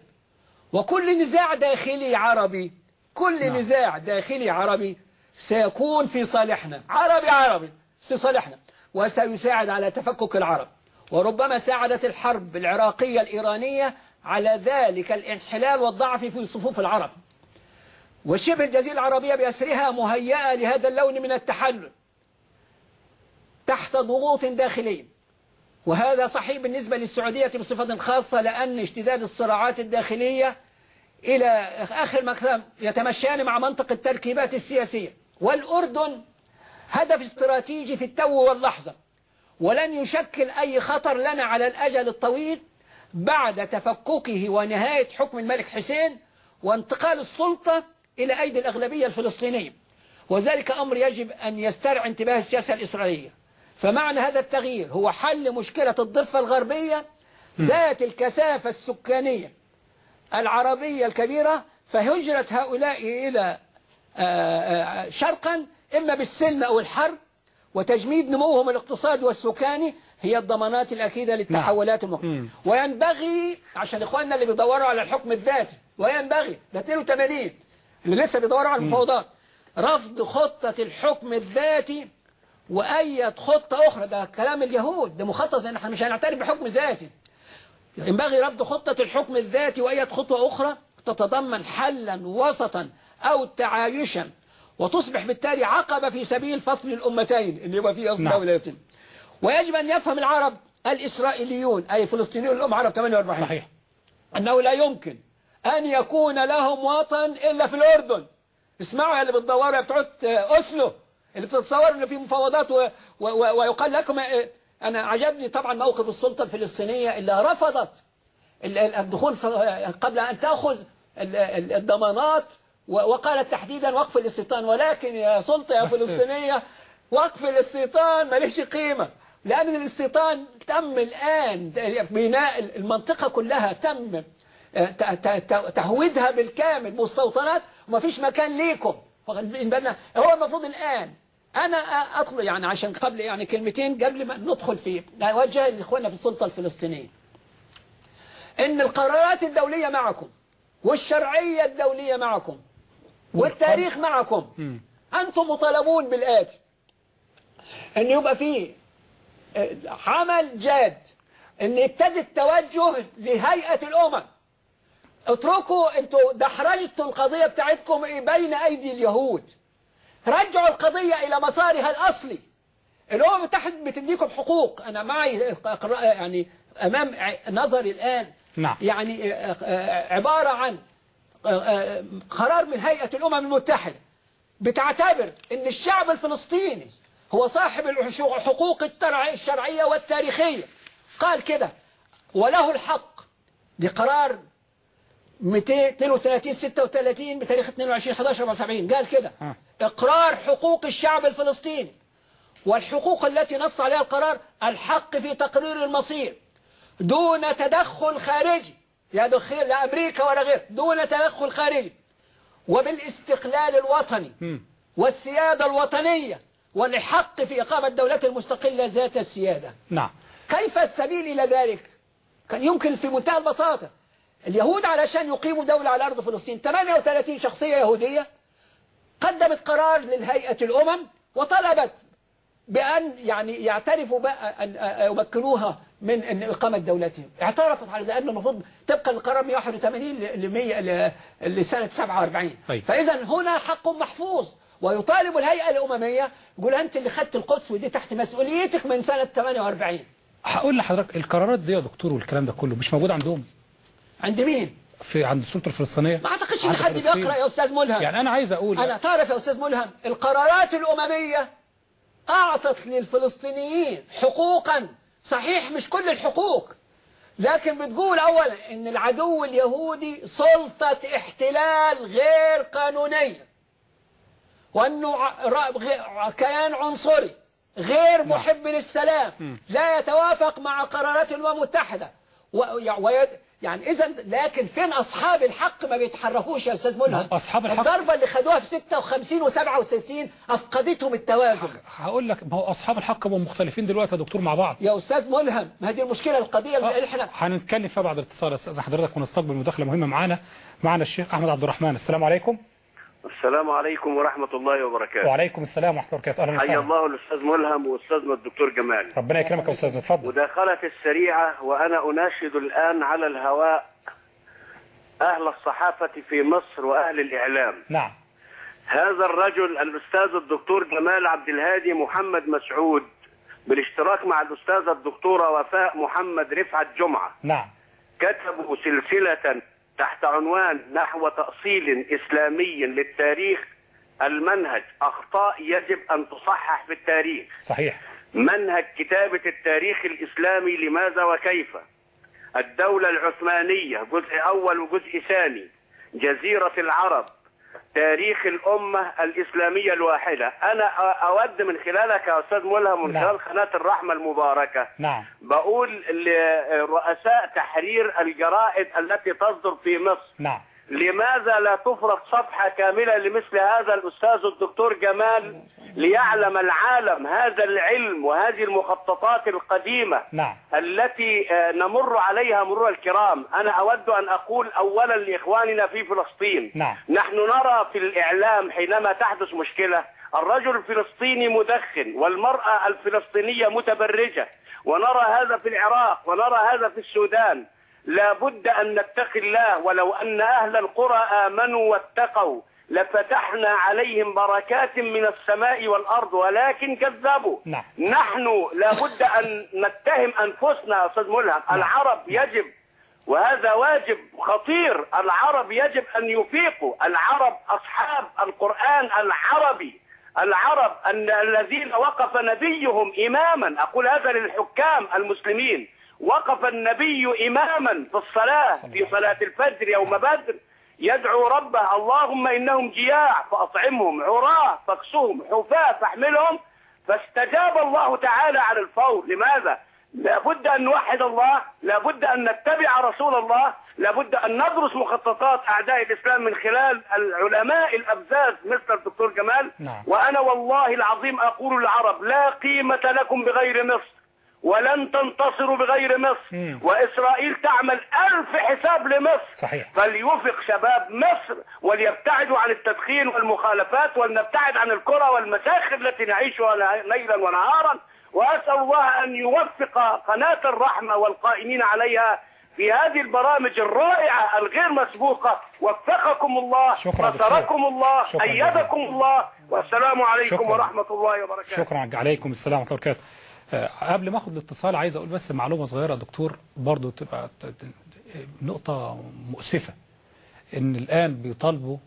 وكل نزاع داخلي عربي كل نعم. نزاع داخلي عربي سيكون في صالحنا. عربي عربي في صالحنا. وسيساعد على تفكك العرب. وربما ساعدت الحرب العراقية الإيرانية على ذلك الانحلال والضعف في صفوف العرب. وشبه الجزيرة العربية بأسرها مهيئة لهذا اللون من التحلل تحت ضغوط داخلية. وهذا صحيح بالنسبة للسعودية بصفة خاصة لأن اشتداد الصراعات الداخلية إلى آخر مكان يتمشيان مع منطق التركيبات السياسية. والأردن هدف استراتيجي في التو واللحظة ولن يشكل أي خطر لنا على الأجل الطويل بعد تفككه ونهاية حكم الملك حسين وانتقال السلطة إلى أيدي الأغلبية الفلسطينية وذلك أمر يجب أن يسترعي انتباه السياسة الإسرائيلية. فمعنى هذا التغيير هو حل مشكلة الضفة الغربية ذات الكثافة السكانية العربية الكبيرة فهجرة هؤلاء إلى آه، آه، شرقا إما بالسلم أو الحرب. وتجميد نموهم الاقتصادي والسكاني هي الضمانات الأكيدة للتحولات مم. المهمة وينبغي عشان إخواننا اللي بيدوروا على الحكم الذاتي وينبغي ده 82 اللي لسه بيدوروا على المفاوضات رفض خطة الحكم الذاتي وأي خطة أخرى. ده كلام اليهود. ده مخطط لأن إحنا مش هنعترف بحكم ذاتي. ينبغي رفض خطة الحكم الذاتي وأي خطوة أخرى. تتضمن حلا وسطا أو تعايشا. وتصبح بالتالي عقبة في سبيل فصل الأمتين اللي يبقى فيه أصل نعم. دولتين ويجب أن يفهم العرب الإسرائيليون أي فلسطينيون الأم عرب 48 صحيح. أنه لا يمكن أن يكون لهم وطن إلا في الأردن اسمعوا يا اللي بتدوروا يا بتوع أسلو اللي بتتصوروا إن في مفاوضات و... و... و... ويقال لكم آه، أنا عجبني طبعا موقف السلطة الفلسطينية اللي رفضت ال- ال- الدخول في... قبل أن تأخذ ال- ال- الضمانات. وقالت تحديدا وقف الاستيطان ولكن يا سلطة يا فلسطينية وقف الاستيطان ماليش قيمة لأن الاستيطان تم الآن بناء المنطقة كلها تم تهويدها بالكامل مستوطنات وما فيش مكان ليكم؟ هو المفروض الآن. أنا أطلب يعني عشان قبل يعني كلمتين قبل ما ندخل فيه أوجه لإخواننا في السلطة الفلسطينية. إن القرارات الدولية معكم والشرعية الدولية معكم والتاريخ معكم. أنتم مطالبون بالآتي أن يبقى فيه آه، عمل جاد. أن يبتدي التوجه لهيئة الأمم. اتركوا أنتوا دحرجتوا القضية بتاعتكم بين أيدي اليهود. رجعوا القضية إلى مسارها الأصلي. الأمم المتحدة بتديكم حقوق. أنا معي يعني أمام ع- نظري الآن. نعم. يعني آه، آه، عبارة عن آه، قرار من هيئة الأمم المتحدة بتعتبر إن الشعب الفلسطيني هو صاحب الحقوق الشرعية والتاريخية. قال كده وله الحق بقرار 232 36 بتاريخ 22 11 74 قال كده. إقرار حقوق الشعب الفلسطيني. والحقوق التي نص عليها القرار الحق في تقرير المصير. دون تدخل خارجي. لا دخل لا أمريكا ولا غير. دون تدخل خارجي. وبالاستقلال الوطني. والسيادة الوطنية. والحق في إقامة دولة المستقلة ذات السيادة. نعم. كيف السبيل إلى ذلك؟ كان يمكن في منتهى البساطة. اليهود علشان يقيموا دولة على أرض فلسطين. 38 شخصية يهودية قدمت قرار للهيئة الأمم وطلبت بأن يعني يعترفوا بقى أن يمكنوها من أن إقامة دولتهم. اعترفت على ذلك المفروض طبقا للقرار 181 ل 100 لسنة 47 طيب. فإذا هنا حق محفوظ ويطالب الهيئة الأممية يقول أنت اللي خدت القدس ودي تحت مسؤوليتك من سنة 48 هقول لحضرتك القرارات دي يا دكتور والكلام ده كله مش موجود عندهم. عند مين؟ في عند السلطة الفلسطينية ما أعتقدش إن عند حد. بيقرأ يا أستاذ ملهم يعني أنا عايز أقول أنا تعرف يا أستاذ ملهم القرارات الأممية أعطت للفلسطينيين حقوقا صحيح مش كل الحقوق لكن بتقول أولا إن العدو اليهودي سلطة احتلال غير قانونية غ- كيان عنصري غير محب للسلام. لا يتوافق مع قرارات الأمم المتحدة ويد يعني إذا لكن فين أصحاب الحق ما بيتحركوش يا أستاذ ملهم؟ أصحاب الحق- الضربة اللي خدوها في 56 و67 أفقدتهم التوازن. هقول لك ما هو أصحاب الحق هم مختلفين دلوقتي يا دكتور مع بعض. يا أستاذ ملهم ما هذه المشكلة القضية اللي إحنا هنتكلم فيها بعد الاتصال يا أستاذ حضرتك ونستقبل مداخله مهمة معانا. معنا الشيخ أحمد عبد الرحمن السلام عليكم. السلام عليكم ورحمة الله وبركاته. وعليكم السلام ورحمة الله وبركاته. حيا الله الأستاذ ملهم وأستاذنا الدكتور جمال. ربنا يكرمك يا أستاذ اتفضل. مداخلة السريعة وأنا أناشد الآن على الهواء أهل الصحافة في مصر وأهل الإعلام. نعم. هذا الرجل الأستاذ الدكتور جمال عبد الهادي محمد مسعود بالاشتراك مع الأستاذة الدكتورة وفاء محمد رفعت جمعة. نعم. كتبوا سلسلة تحت عنوان نحو تأصيل إسلامي للتاريخ المنهج أخطاء يجب أن تصحح في التاريخ. صحيح. منهج كتابة التاريخ الإسلامي لماذا وكيف؟ الدولة العثمانية جزء أول وجزء ثاني جزيرة العرب. تاريخ الأمة الإسلامية الواحدة. أنا أود من خلالك يا أستاذ ملهم من نعم. خلال قناة الرحمة المباركة نعم. بقول لرؤساء تحرير الجرائد التي تصدر في مصر. نعم. لماذا لا تفرض صفحة كاملة لمثل هذا الأستاذ الدكتور جمال ليعلم العالم هذا العلم وهذه المخططات القديمة نعم. التي آه، نمر عليها مرور الكرام. أنا أود أن أقول أولا لإخواننا في فلسطين. نعم. نحن نرى في الإعلام حينما تحدث مشكلة الرجل الفلسطيني مدخن والمرأة الفلسطينية متبرجة ونرى هذا في العراق ونرى هذا في السودان. لا بد أن نتقي الله ولو أن أهل القرى آمنوا واتقوا لفتحنا عليهم بركات من السماء والأرض ولكن كذبوا. نعم. نحن لابد أن نتهم أنفسنا أستاذ ملهم. العرب يجب وهذا واجب خطير. العرب يجب أن يفيقوا. العرب أصحاب القرآن العربي. العرب الذين وقف نبيهم إماما. أقول هذا للحكام المسلمين. وقف النبي إماما في الصلاة في صلاة الفجر يوم بدر يدعو ربه اللهم إنهم جياع فأطعمهم عراة فاكسوهم حفاة فاحملهم. فاستجاب الله تعالى على الفور. لماذا؟ لابد أن نوحد الله لابد أن نتبع رسول الله لابد أن ندرس مخططات أعداء الإسلام من خلال العلماء الأبزاز مثل الدكتور جمال. نعم. وأنا والله العظيم أقول للعرب لا قيمة لكم بغير مصر. ولن تنتصروا بغير مصر. مم. وإسرائيل تعمل ألف حساب لمصر. صحيح. فليوفق شباب مصر وليبتعدوا عن التدخين والمخالفات ولنبتعد عن الكرة والمساخر التي نعيشها ليلا ونهارا. وأسأل الله أن يوفق قناة الرحمة والقائمين عليها في هذه البرامج الرائعة الغير مسبوقة. وفقكم الله. شكرا. نصركم الله. شكرا أيدكم الله. والسلام عليكم شكرا. ورحمة الله وبركاته. شكرا عليكم. السلام ورحمة الله وبركاته. قبل ما آخد الاتصال عايز أقول بس معلومة صغيرة يا دكتور برضو تبقى نقطة مؤسفة إن الآن بيطالبوا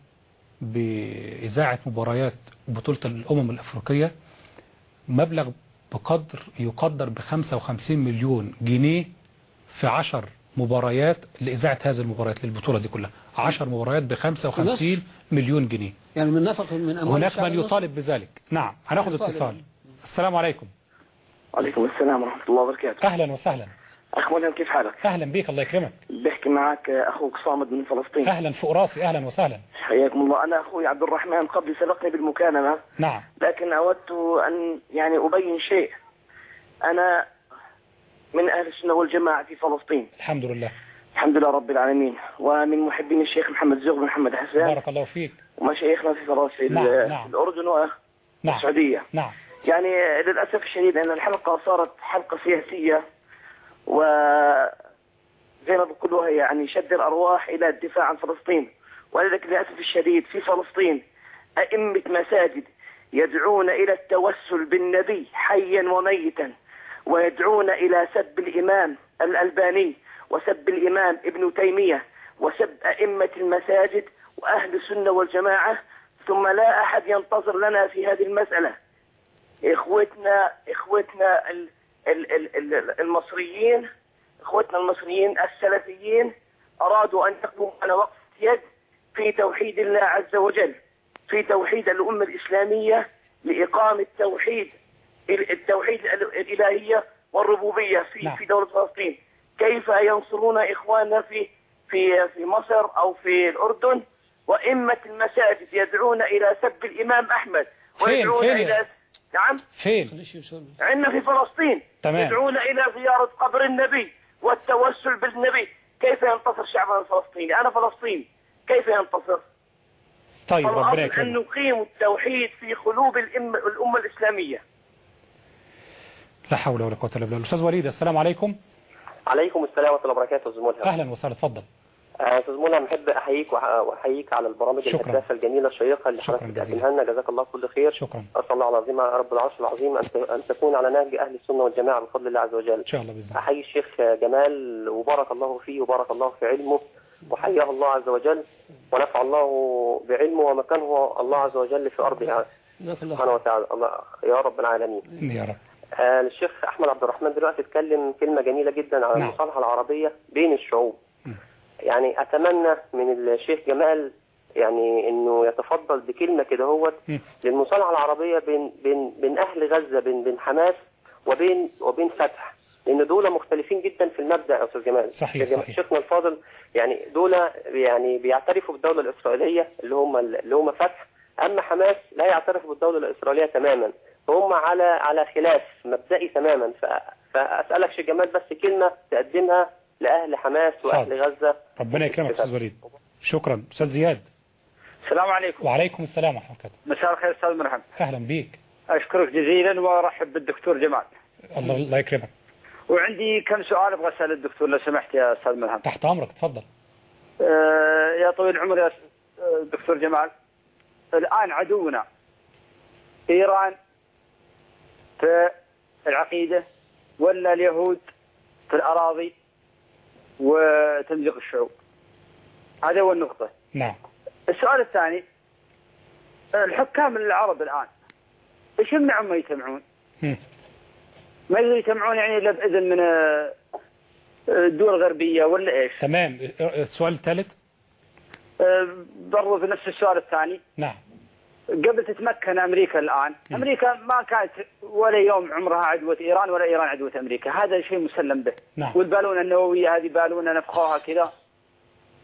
بإذاعة مباريات بطولة الأمم الأفريقية مبلغ بقدر يقدر ب 55 مليون جنيه في 10 مباريات لإذاعة هذه المباريات للبطولة دي كلها. 10 مباريات ب 55 مليون جنيه. يعني من نفق من أموال هناك من. يطالب بذلك. نعم هناخد. اتصال. السلام عليكم. وعليكم السلام ورحمة الله وبركاته. أهلا وسهلا. أخ ملهم كيف حالك؟ أهلا بيك الله يكرمك. بحكي معك أخوك صامد من فلسطين. أهلا فوق راسي أهلا وسهلا. حياكم الله. أنا أخوي عبد الرحمن قبل سبقني بالمكالمة. نعم. لكن أودت أن يعني أبين شيء. أنا من أهل السنة والجماعة في فلسطين. الحمد لله. الحمد لله رب العالمين. ومن محبين الشيخ محمد زغ محمد حسان. بارك الله فيك. ومشايخنا في فلسطين نعم، نعم. الأردن والسعودية نعم. يعني للأسف الشديد أن الحلقة صارت حلقة سياسية و زي ما بيقولوها يعني شد الأرواح إلى الدفاع عن فلسطين. ولذلك للأسف الشديد في فلسطين أئمة مساجد يدعون إلى التوسل بالنبي حيا وميتا ويدعون إلى سب الإمام الألباني وسب الإمام ابن تيمية وسب أئمة المساجد وأهل السنة والجماعة ثم لا أحد ينتظر لنا في هذه المسألة. ال- ال- المصريين إخوتنا المصريين السلفيين أرادوا أن يقوموا على وقف يد في توحيد الله عز وجل في توحيد الأمة الإسلامية لإقامة توحيد التوحيد ال- الإلهية والربوبية في نعم. في دولة فلسطين. كيف ينصرون إخواننا في في في مصر أو في الأردن؟ وإمة المساجد يدعون إلى سب الإمام أحمد فين- ويدعون فين؟ إلى نعم. فين؟ عندنا في فلسطين. تمام. يدعون إلى زيارة قبر النبي والتوسل بالنبي. كيف ينتصر شعبنا الفلسطيني أنا فلسطيني. كيف ينتصر؟ طيب ربنا فالأصل أن يكرمك نقيم التوحيد في قلوب الأمة, الأمة الإسلامية. لا حول ولا قوة إلا بالله. الأستاذ وليد السلام عليكم. عليكم السلام ورحمة الله وبركاته أهلا وسهلا اتفضل. آه، أستاذ ملهم أحب أحييك وأح- وأحييك على البرامج شكرا. الهدافة الجميلة الشيقة اللي حضرتك. بتقدمها لنا. جزاك الله كل خير. شكرا. أسأل الله العظيم رب العرش العظيم أن تكون على نهج أهل السنة والجماعة بفضل الله عز وجل. إن شاء الله بإذن الله. أحيي الشيخ جمال وبارك الله فيه وبارك الله في علمه وحياه الله عز وجل ونفع الله بعلمه ومكانه الله عز وجل في الله سبحانه وتعالى. الله يا رب العالمين. يا رب. آه، الشيخ أحمد عبد الرحمن دلوقتي اتكلم كلمة جميلة جدا على نعم. المصالحة العربية بين الشعوب. يعني أتمنى من الشيخ جمال يعني إنه يتفضل بكلمة كده هوت م. للمصالحة العربية بين بين بين أهل غزة بين بين حماس وبين وبين فتح لأن دول مختلفين جدا في المبدأ يا أستاذ جمال صحيح، صحيح. شيخنا الفاضل يعني دول يعني بيعترفوا بالدولة الإسرائيلية اللي هم اللي هم فتح أما حماس لا يعترف بالدولة الإسرائيلية تماما هم على على خلاف مبدئي تماما ف... فأسألك شيخ جمال بس كلمة تقدمها لأهل حماس وأهل. غزة. ربنا يكرمك أستاذ وليد. شكرا. أستاذ زياد. السلام عليكم. وعليكم السلام ورحمة الله مساء الخير أستاذ مرحب أهلا بيك. أشكرك جزيلا وأرحب بالدكتور جمال. الله الله يكرمك. وعندي كم سؤال أبغى أسأل الدكتور لو سمحت يا أستاذ ملهم تحت أمرك اتفضل آه يا طويل العمر يا آه، دكتور جمال. الآن عدونا. إيران في العقيدة ولا اليهود في الأراضي؟ وتمزيق الشعوب. هذا هو النقطة. نعم. السؤال الثاني الحكام العرب الآن إيش يمنعهم ما يجتمعون؟ ما يقدروا يجتمعون يعني إلا بإذن من آه، آه، الدول الغربية ولا إيش؟ تمام. السؤال الثالث؟ آه، برضو في نفس السؤال الثاني. نعم. قبل تتمكن أمريكا الآن،. أمريكا ما كانت ولا يوم عمرها عدوة إيران ولا إيران عدوة أمريكا، هذا شيء مسلم به. نعم. والبالونة النووية هذه بالونة نفخوها كذا.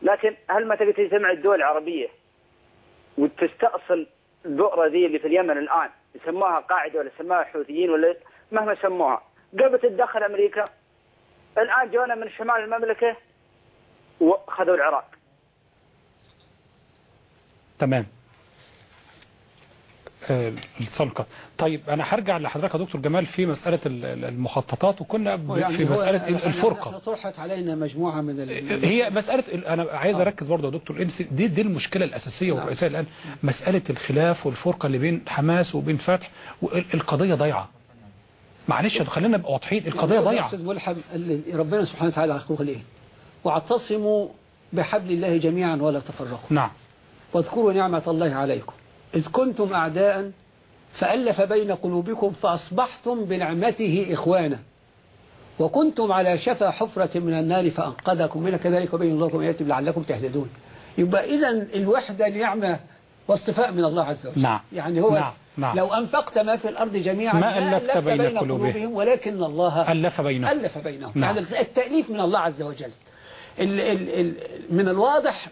لكن هل ما تبي تجتمع الدول العربية وتستأصل البؤرة ذي اللي في اليمن الآن؟ يسموها قاعدة ولا يسموها حوثيين ولا مهما سموها. قبل تتدخل أمريكا الآن جونا من شمال المملكة وخذوا العراق. تمام. الصلقة طيب أنا هرجع لحضرتك يا دكتور جمال في مسألة ال- ال- المخططات وكنا يعني في مسألة إحنا الفرقة. طرحت علينا مجموعة من ال... هي مسألة أنا عايز آه. أركز برضه يا دكتور دي دي المشكلة الأساسية نعم. والرئيسية الآن مسألة الخلاف والفرقة اللي بين حماس وبين فتح القضية ضايعة. معلش خلينا نبقى واضحين القضية يعني ضايعة. أستاذ ملحم ربنا سبحانه وتعالى يقول إيه واعتصموا بحبل الله جميعا ولا تفرقوا. نعم. واذكروا نعمة الله عليكم. إذ كنتم أعداء فألف بين قلوبكم فأصبحتم بنعمته إخوانا وكنتم على شفا حفرة من النار فأنقذكم منها كذلك وبين الله آياته لعلكم تهتدون يبقى إذا الوحدة نعمة واصطفاء من الله عز وجل نعم. يعني هو نعم. نعم. لو أنفقت ما في الأرض جميعا ما ألفت بين قلوبهم. ولكن الله ألف بينهم ألف بينهم نعم. يعني التأليف من الله عز وجل ال ال ال من الواضح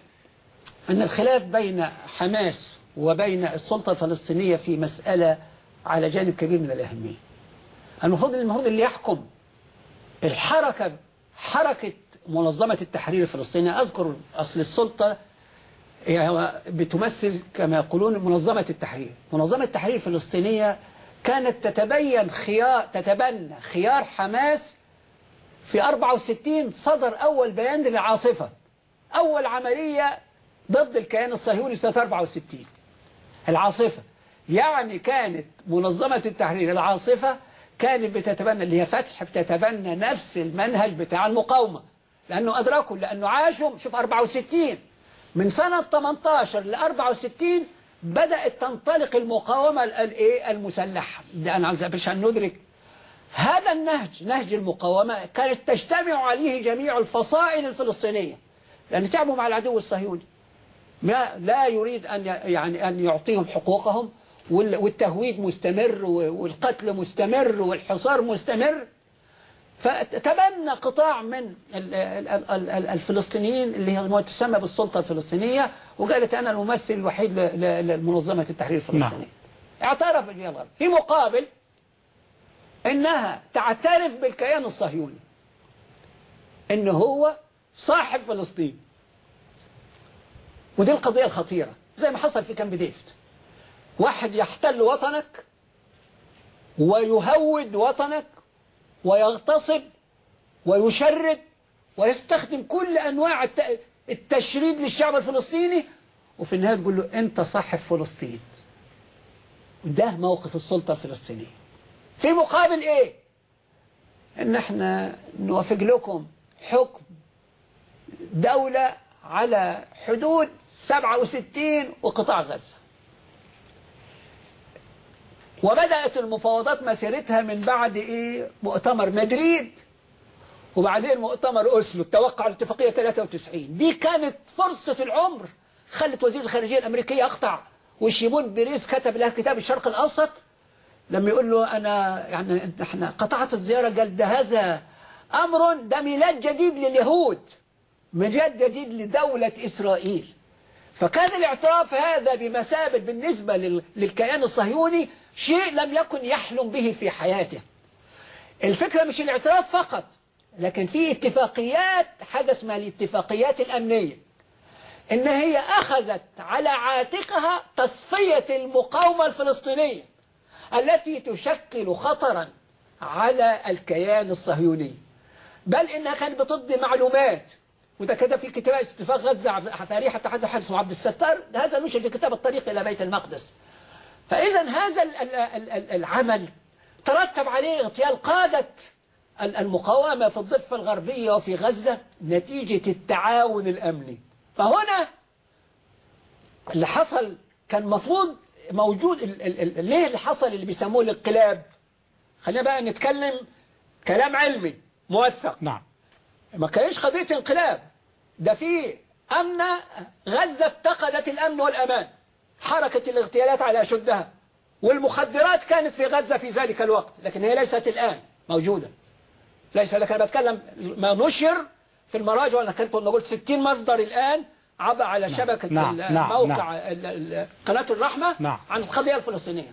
أن الخلاف بين حماس وبين السلطة الفلسطينية في مسألة على جانب كبير من الأهمية. المفروض المفروض اللي يحكم الحركة حركة منظمة التحرير الفلسطينية أذكر أصل السلطة بتمثل كما يقولون منظمة التحرير. منظمة التحرير الفلسطينية كانت تتبين خيار تتبنى خيار حماس في 64 صدر أول بيان للعاصفة. أول عملية ضد الكيان الصهيوني سنة 64 العاصفة. يعني كانت منظمة التحرير العاصفة كانت بتتبنى اللي هي فتح بتتبنى نفس المنهج بتاع المقاومة. لأنه أدركوا لأنه عاشوا شوف 64 من سنة 18 ل 64 بدأت تنطلق المقاومة الايه المسلحة. ده أنا عشان ندرك هذا النهج نهج المقاومة كانت تجتمع عليه جميع الفصائل الفلسطينية. لأن تعبوا مع العدو الصهيوني. ما لا يريد أن يعني أن يعطيهم حقوقهم والتهويد مستمر والقتل مستمر والحصار مستمر. فتبنى قطاع من الفلسطينيين اللي هي تسمى بالسلطة الفلسطينية وقالت أنا الممثل الوحيد لمنظمة التحرير الفلسطينية نعم. اعترف بها الغرب في مقابل إنها تعترف بالكيان الصهيوني إن هو صاحب فلسطين. ودي القضية الخطيرة زي ما حصل في كامب ديفيد. واحد يحتل وطنك ويهود وطنك ويغتصب ويشرد ويستخدم كل أنواع التشريد للشعب الفلسطيني وفي النهاية تقول له أنت صاحب فلسطين. ده موقف السلطة الفلسطينية. في مقابل إيه؟ إن إحنا نوافق لكم حكم دولة على حدود 67 وقطاع غزة. وبدأت المفاوضات مسيرتها من بعد إيه؟ مؤتمر مدريد. وبعدين مؤتمر أسلو التوقع الاتفاقية 93 دي كانت فرصة العمر خلت وزير الخارجية الأمريكية أقطع وشيمون بيريز كتب له كتاب الشرق الأوسط لما يقول له أنا يعني إحنا قطعت الزيارة قال ده هذا أمر ده ميلاد جديد لليهود ميلاد جديد لدولة إسرائيل. فكان الاعتراف هذا بمثابة بالنسبة لل- للكيان الصهيوني شيء لم يكن يحلم به في حياته. الفكرة مش الاعتراف فقط لكن في اتفاقيات حاجة اسمها الاتفاقيات الأمنية إن هي أخذت على عاتقها تصفية المقاومة الفلسطينية التي تشكل خطرا على الكيان الصهيوني. بل إنها كانت بتضي معلومات وده كده في كتاب اتفاق غزة تاريخ حتى حد اسمه عبد الستار. هذا نشر في كتاب الطريق إلى بيت المقدس. فإذا هذا ال- ال- ال- ال- العمل ترتب عليه اغتيال قادة ال- المقاومة في الضفة الغربية وفي غزة نتيجة التعاون الأمني. فهنا اللي حصل كان مفروض موجود ليه اللي حصل اللي بيسموه الانقلاب؟ خلينا بقى نتكلم كلام علمي موثق. نعم. ما كانش قضية انقلاب. ده في أمن غزة افتقدت الأمن والأمان حركة الاغتيالات على أشدها والمخدرات كانت في غزة في ذلك الوقت لكن هي ليست الآن موجودة ليس لك أنا بتكلم ما نشر في المراجع أنا كنت قلت 60 مصدر الآن عبر على نعم، شبكة نعم، نعم، موقع نعم. ال- ال- قناة الرحمة نعم. عن القضية الفلسطينية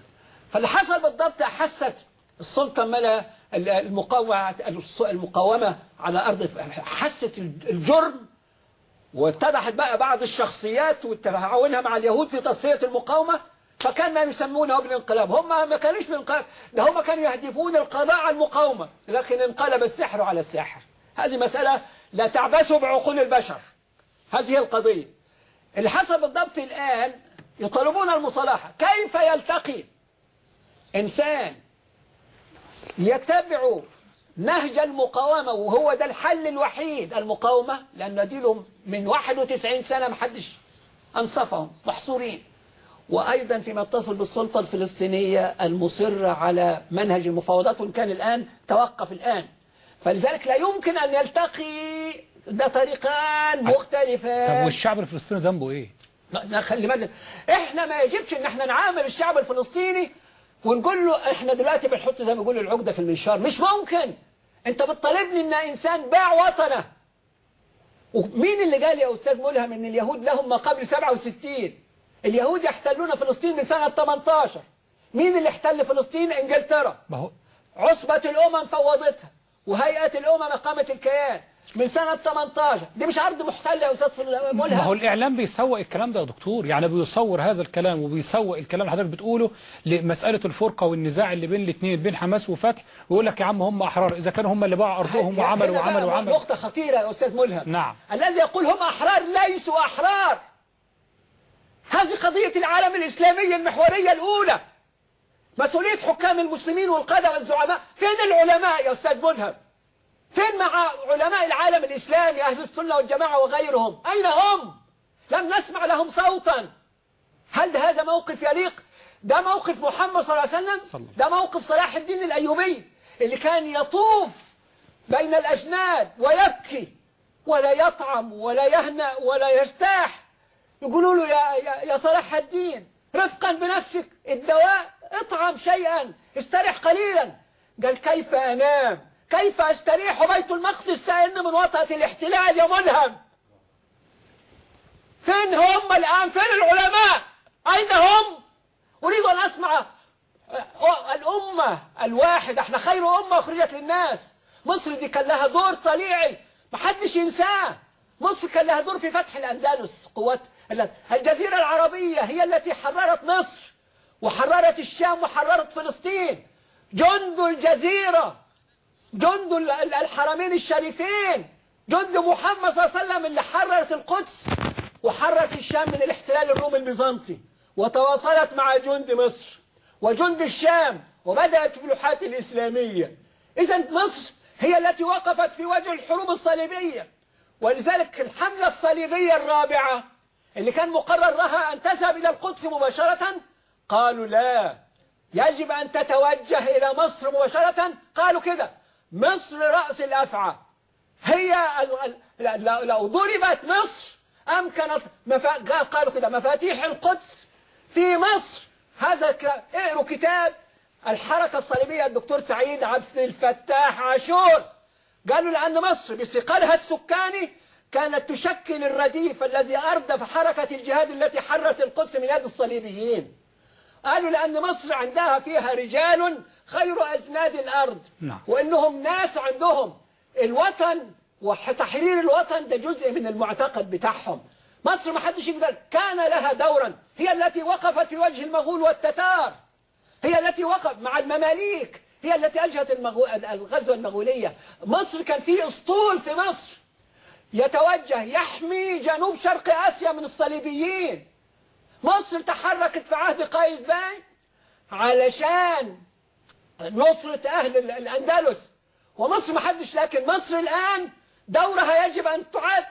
فاللي حصل بالضبط حست السلطة ملا المقاومة على أرض حست الجرم واتضحت بقى بعض الشخصيات وتعاونها مع اليهود في تصفية المقاومة فكان ما يسمونه بالانقلاب. هم ما كانوش بالانقلاب ده هم كانوا يهدفون القضاء على المقاومة لكن انقلب السحر على الساحر هذه مسألة لا تعبثوا بعقول البشر. هذه القضية. اللي حصل بالضبط الآن يطالبون المصالحة. كيف يلتقي إنسان يتبع نهج المقاومة وهو ده الحل الوحيد. المقاومة لأن دي لهم من 91 سنة محدش أنصفهم محصورين. وأيضا فيما يتصل بالسلطة الفلسطينية المصرة على منهج المفاوضات وإن كان الآن توقف الآن. فلذلك لا يمكن أن يلتقي ده طريقان طب مختلفان والشعب الفلسطيني ذنبه إيه؟ نخلي بالك. إحنا ما يجبش إن إحنا نعامل الشعب الفلسطيني ونقول له إحنا دلوقتي بنحط زي ما بيقولوا العقدة في المنشار. مش ممكن. انت بتطالبني ان انسان باع وطنه. ومين اللي قال يا أستاذ ملهم إن اليهود لهم ما قبل 67 اليهود يحتلون فلسطين من سنة 18 مين اللي احتل فلسطين؟ إنجلترا. ما هو عصبة الأمم فوضتها وهيئة الأمم أقامت الكيان. من سنة 18 دي مش أرض محتلة يا أستاذ ما هو ملهم الإعلام بيسوق الكلام ده يا دكتور. يعني بيصور هذا الكلام وبيسوق الكلام اللي حضرتك بتقوله لمسألة الفرقة والنزاع اللي بين الاثنين بين حماس وفتح. ويقول لك يا عم هم أحرار. إذا كانوا هم اللي باعوا أرضهم وعملوا وعملوا وعملوا. نقطة خطيرة يا أستاذ ملهم. نعم. الذي يقول هم أحرار ليسوا أحرار. هذه قضية العالم الإسلامي المحورية الأولى. مسؤولية حكام المسلمين والقادة والزعماء. فين العلماء يا أستاذ ملهم؟ فين مع علماء العالم الإسلامي أهل السنة والجماعة وغيرهم؟ أين هم؟ لم نسمع لهم صوتا. هل هذا موقف يليق؟ ده موقف محمد صلى الله عليه وسلم. ده موقف صلاح الدين الأيوبي اللي كان يطوف بين الأجناد ويبكي ولا يطعم ولا يهنأ ولا يرتاح. يقولوا له يا, يا, يا صلاح الدين رفقا بنفسك الدواء اطعم شيئا استريح قليلا. قال كيف أنام؟ كيف أستريح بيت المقدس سأن من وطأة الاحتلال يا ملهم؟ فين هم الآن؟ فين العلماء؟ أين هم؟ أريد أن أسمع. الأمة الواحدة إحنا خير أمة أخرجت للناس. مصر دي كان لها دور طليعي. محدش ينساه. مصر كان لها دور في فتح الأندلس. قوات الجزيرة العربية هي التي حررت مصر وحررت الشام وحررت فلسطين. جند الجزيرة جند الحرمين الشريفين. جند محمد صلى الله عليه وسلم اللي حررت القدس وحررت الشام من الاحتلال الرومي البيزنطي وتواصلت مع جند مصر وجند الشام وبدأت الفتوحات الإسلامية. إذا مصر هي التي وقفت في وجه الحروب الصليبية. ولذلك الحملة الصليبية الرابعة اللي كان مقرر لها أن تذهب إلى القدس مباشرة قالوا لا يجب أن تتوجه إلى مصر مباشرة. قالوا كده مصر رأس الأفعى هي لو- ضربت مصر أمكنت. قالوا كده مفاتيح القدس في مصر هذا. اقروا كتاب الحركة الصليبية الدكتور سعيد عبد الفتاح عاشور قالوا لأن مصر بثقلها السكاني كانت تشكل الرديف الذي أردف حركة الجهاد التي حرت القدس من يد الصليبيين قالوا لأن مصر عندها فيها رجال خير أجناد الأرض نعم. وإنهم ناس عندهم. الوطن وتحرير الوطن ده جزء من المعتقد بتاعهم. مصر ما حدش يقدر كان لها دورا هي التي وقفت في وجه المغول والتتار. هي التي وقف مع المماليك هي التي أجهت المغو... الغزوة المغولية. مصر كان في أسطول في مصر. يتوجه يحمي جنوب شرق آسيا من الصليبيين. مصر تحركت في عهد قايتباي علشان نصرة أهل ال- الأندلس. ومصر ما حدش لكن مصر الآن دورها يجب أن تعاد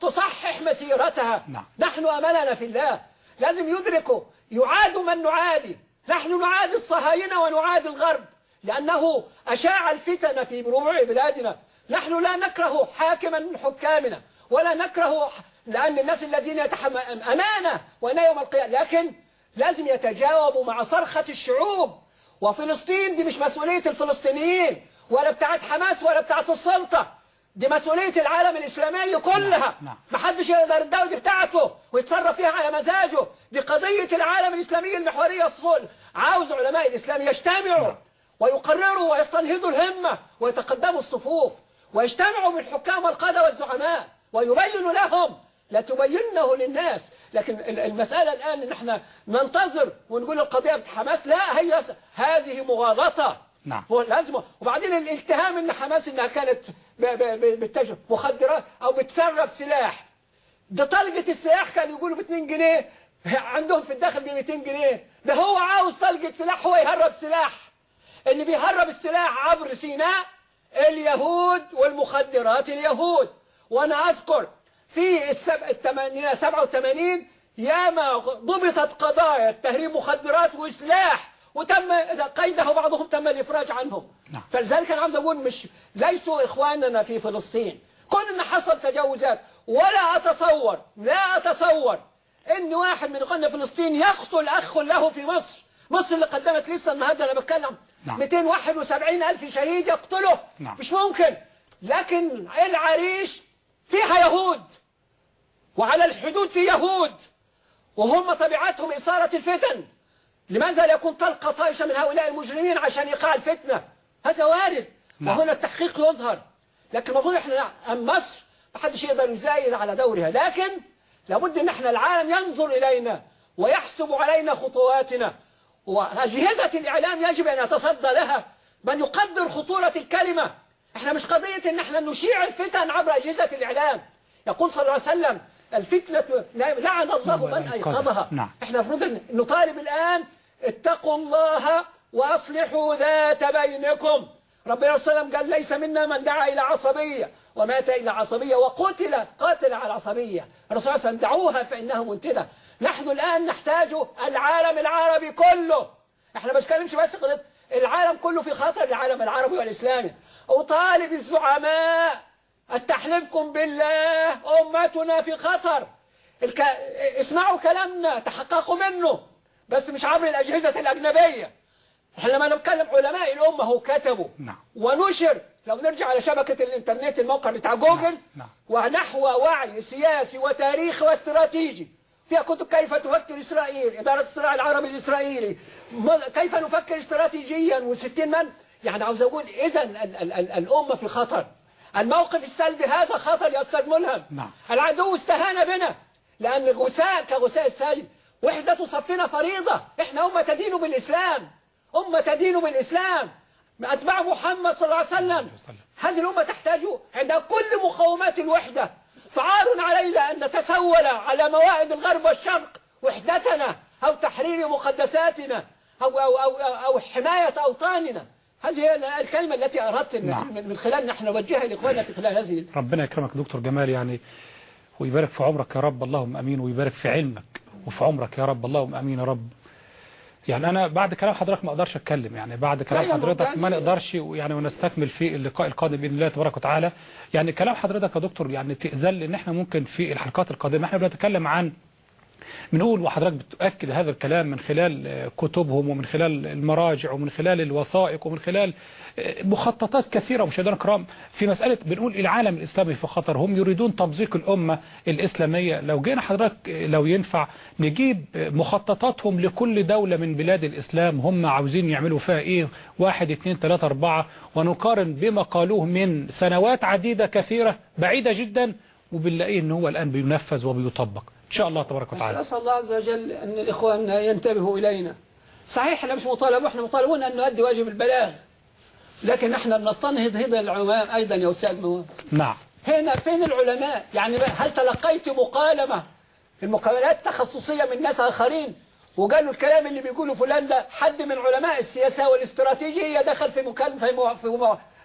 تصحح مسيرتها. نعم. نحن أملنا في الله. لازم يدركوا. يعاد من نعادي. نحن نعادي الصهاينة ونعادي الغرب. لأنه أشاع الفتن في ربوع بلادنا. نحن لا نكره حاكما من حكامنا ولا نكره لأن الناس الذين يتحمل أمانة وأنا يوم القيامة. لكن لازم يتجاوبوا مع صرخة الشعوب. وفلسطين دي مش مسؤولية الفلسطينيين ولا بتاعت حماس ولا بتاعت السلطة. دي مسؤولية العالم الإسلامي كلها. نعم، نعم. محدش يقدر الدولة دي بتاعته ويتصرف فيها على مزاجه. دي قضية العالم الإسلامي المحورية الصلح. عاوز علماء الإسلام يجتمعوا نعم. ويقرروا ويستنهضوا الهمة ويتقدموا الصفوف. ويجتمعوا بالحكام والقادة والزعماء. ويبينوا لهم لا تبينه للناس. لكن ال- المسألة الآن إن إحنا ننتظر ونقول القضية حماس لا هي هذه مغالطة. نعم. لازم وبعدين الاتهام إن حماس إنها كانت ب- ب- ب- بتجرب مخدرات أو بتسرب سلاح. ده طلقة السلاح كانوا يقولوا ب 2 جنيه. عندهم في الداخل ب 200 جنيه. ده هو عاوز طلقة سلاح هو يهرب سلاح. اللي بيهرب السلاح عبر سيناء اليهود والمخدرات اليهود. وأنا أذكر في السبع الثمانية سبعة وثمانين ياما ضبطت قضايا تهريب مخدرات وسلاح وتم قيده بعضهم تم الإفراج عنهم. نعم. فلذلك أنا عاوز أقول مش ليسوا إخواننا في فلسطين. كون إن حصل تجاوزات ولا أتصور لا أتصور إن واحد من إخواننا في فلسطين يقتل أخ له في مصر. مصر اللي قدمت لسه النهارده أنا بتكلم. نعم. 271 ألف شهيد يقتله نعم. مش ممكن. لكن العريش فيها يهود. وعلى الحدود في يهود وهم طبيعتهم إثارة الفتن. لماذا لا يكون طلقة طائشة من هؤلاء المجرمين عشان يقع الفتنة؟ هذا وارد نعم. وهنا التحقيق يظهر. لكن المفروض إحنا أم مصر محدش يقدر يزايد على دورها. لكن لابد إن إحنا العالم ينظر إلينا ويحسب علينا خطواتنا. وأجهزة الإعلام يجب أن يتصدى لها. من يقدر خطورة الكلمة؟ إحنا مش قضية إن إحنا نشيع الفتن عبر أجهزة الإعلام. يقول صلى الله عليه وسلم الفتنة لعن الله من أيقظها. نعم. إحنا المفروض نطالب الآن اتقوا الله وأصلحوا ذات بينكم. ربنا صلى الله عليه وسلم قال ليس منا من دعا إلى عصبية. ومات إلى عصبية وقتل قاتل على العصبية الرسول صلى الله عليه وسلم دعوها فإنها منتدة نحن الآن نحتاج العالم العربي كله. إحنا ما بنتكلمش بس قضية العالم كله في خطر العالم العربي والإسلامي. أطالب الزعماء استحلفكم بالله؟ أمتنا في خطر. الك... اسمعوا كلامنا تحققوا منه. بس مش عبر الأجهزة الأجنبية. إحنا لما نتكلم علماء الأمة هو كتبوا. نعم. ونشر. لو نرجع على شبكة الإنترنت الموقع بتاع جوجل نعم. ونحو وعي سياسي وتاريخي واستراتيجي. فيها كتب كيف تفكر إسرائيل إدارة الصراع العربي الإسرائيلي. كيف نفكر استراتيجيا؟ وستين من؟ يعني عاوز أقول إذا ال- ال- ال- الأمة في خطر. الموقف السلبي هذا خطر يا أستاذ ملهم. نعم. العدو استهان بنا لأن غثاء كغثاء السالب وحدة صفنا فريضة. إحنا أمة تدين بالإسلام أمة تدين بالإسلام. أتباع محمد صلى الله عليه وسلم. هذه الأمة تحتاج عند كل مقومات الوحدة. فعار علينا أن نتسول على موائد الغرب والشرق وحدتنا أو تحرير مقدساتنا أو, أو, أو, أو حماية أوطاننا. هذه هي الكلمة التي أردت إن نعم. من خلال نحن نوجهها لإخواننا في خلال هذه ربنا يكرمك دكتور جمال يعني ويبارك في عمرك يا رب اللهم آمين ويبارك في علمك وفي عمرك يا رب اللهم آمين يا رب يعني أنا بعد كلام حضرتك ما أقدرش أتكلم يعني بعد كلام حضرتك. ما نقدرش يعني ونستكمل في اللقاء القادم بإذن الله تبارك وتعالى يعني كلام حضرتك يا دكتور يعني تأذن ان إحنا ممكن في الحلقات القادمة إحنا بنتكلم عن بنقول وحضرتك بتؤكد هذا الكلام من خلال آه، كتبهم ومن خلال المراجع ومن خلال الوثائق ومن خلال آه، مخططات كثيرة مشاهدينا الكرام في مسألة بنقول العالم الإسلامي في خطر. هم يريدون تمزيق الأمة الإسلامية. لو جينا حضرتك آه، لو ينفع نجيب مخططاتهم لكل دولة من بلاد الإسلام. هم عاوزين يعملوا فيها إيه؟ واحد اتنين تلاتة أربعة. ونقارن بما قالوه من سنوات عديدة كثيرة بعيدة جدا وبنلاقيه إن هو الآن بينفذ وبيطبق. شاء الله تبارك وتعالى. أسأل الله عز وجل أن الإخوان ينتبهوا إلينا. صحيح إحنا مش مطالب إحنا مطالبون أن نؤدي واجب البلاغ. لكن إحنا بنستنهض هذا العلماء أيضا يا أستاذ مواد نعم. هنا فين العلماء؟ يعني هل تلقيت مكالمة المكالمات التخصصية من ناس آخرين وقالوا الكلام اللي بيقوله فلان ده حد من علماء السياسة والاستراتيجية دخل في مكالمة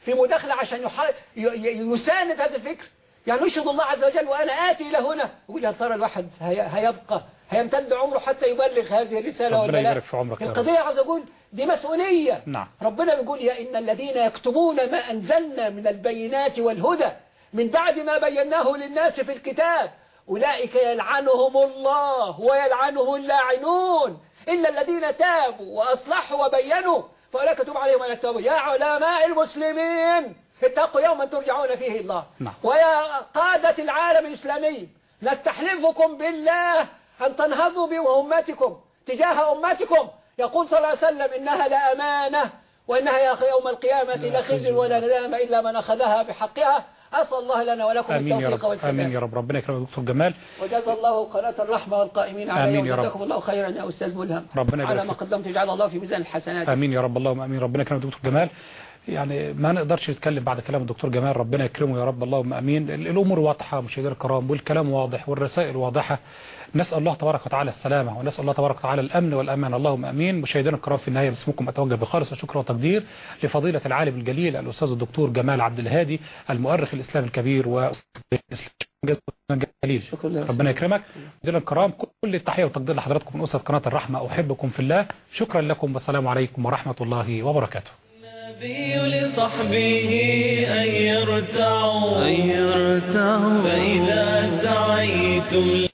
في مداخلة عشان يساند هذا الفكر؟ يعني يشهد الله عز وجل وأنا آتي إلى هنا. يقول يا ترى الواحد هي- هيبقى هيمتد عمره حتى يبلغ هذه الرسالة ربنا ولا لا؟ يبارك في عمرك يا رب. القضية عاوز أقول دي مسؤولية. نعم. ربنا بيقول يا إن الذين يكتبون ما أنزلنا من البينات والهدى من بعد ما بيناه للناس في الكتاب أولئك يلعنهم الله ويلعنه اللاعنون. إلا الذين تابوا وأصلحوا وبينوا فأولئك تب عليهم ولا التوبة يا علماء المسلمين. اتقوا يوما ترجعون فيه الله. نعم. ويا قادة العالم الإسلامي نستحلفكم بالله أن تنهضوا بمهمتكم تجاه أمتكم. يقول صلى الله عليه وسلم إنها لأمانة وإنها يا أخي يوم القيامة لخزي ولا ندام إلا من أخذها بحقها. أسأل الله لنا ولكم آمين يا التوفيق رب. والسداد. يا رب. ربنا يكرمك دكتور جمال. وجزا الله قناة الرحمة والقائمين آمين عليهم يا رب. الله خيرا يا أستاذ ملهم ربنا على ما. قدمت جعل الله في ميزان الحسنات. آمين يا رب. اللهم آمين. ربنا يكرمك دكتور جمال. يعني ما نقدرش نتكلم بعد كلام الدكتور جمال ربنا يكرمه يا رب اللهم آمين. ال- الأمور واضحة مشاهدينا الكرام والكلام واضح والرسائل واضحة. نسأل الله تبارك وتعالى السلامة ونسأل الله تبارك وتعالى الأمن والأمان. اللهم آمين. مشاهدينا الكرام في النهاية باسمكم أتوجه بخالص الشكر والتقدير لفضيلة العالم الجليل الأستاذ الدكتور جمال عبد الهادي المؤرخ الاسلامي الكبير جليل ربنا يكرمك. مشاهدينا الكرام كل التحية والتقدير لحضراتكم من اسره قناة الرحمة أحبكم في الله. شكرا لكم والسلام عليكم ورحمة الله وبركاته. النبي لصحبه أن يرتعوا. فإذا سعيتم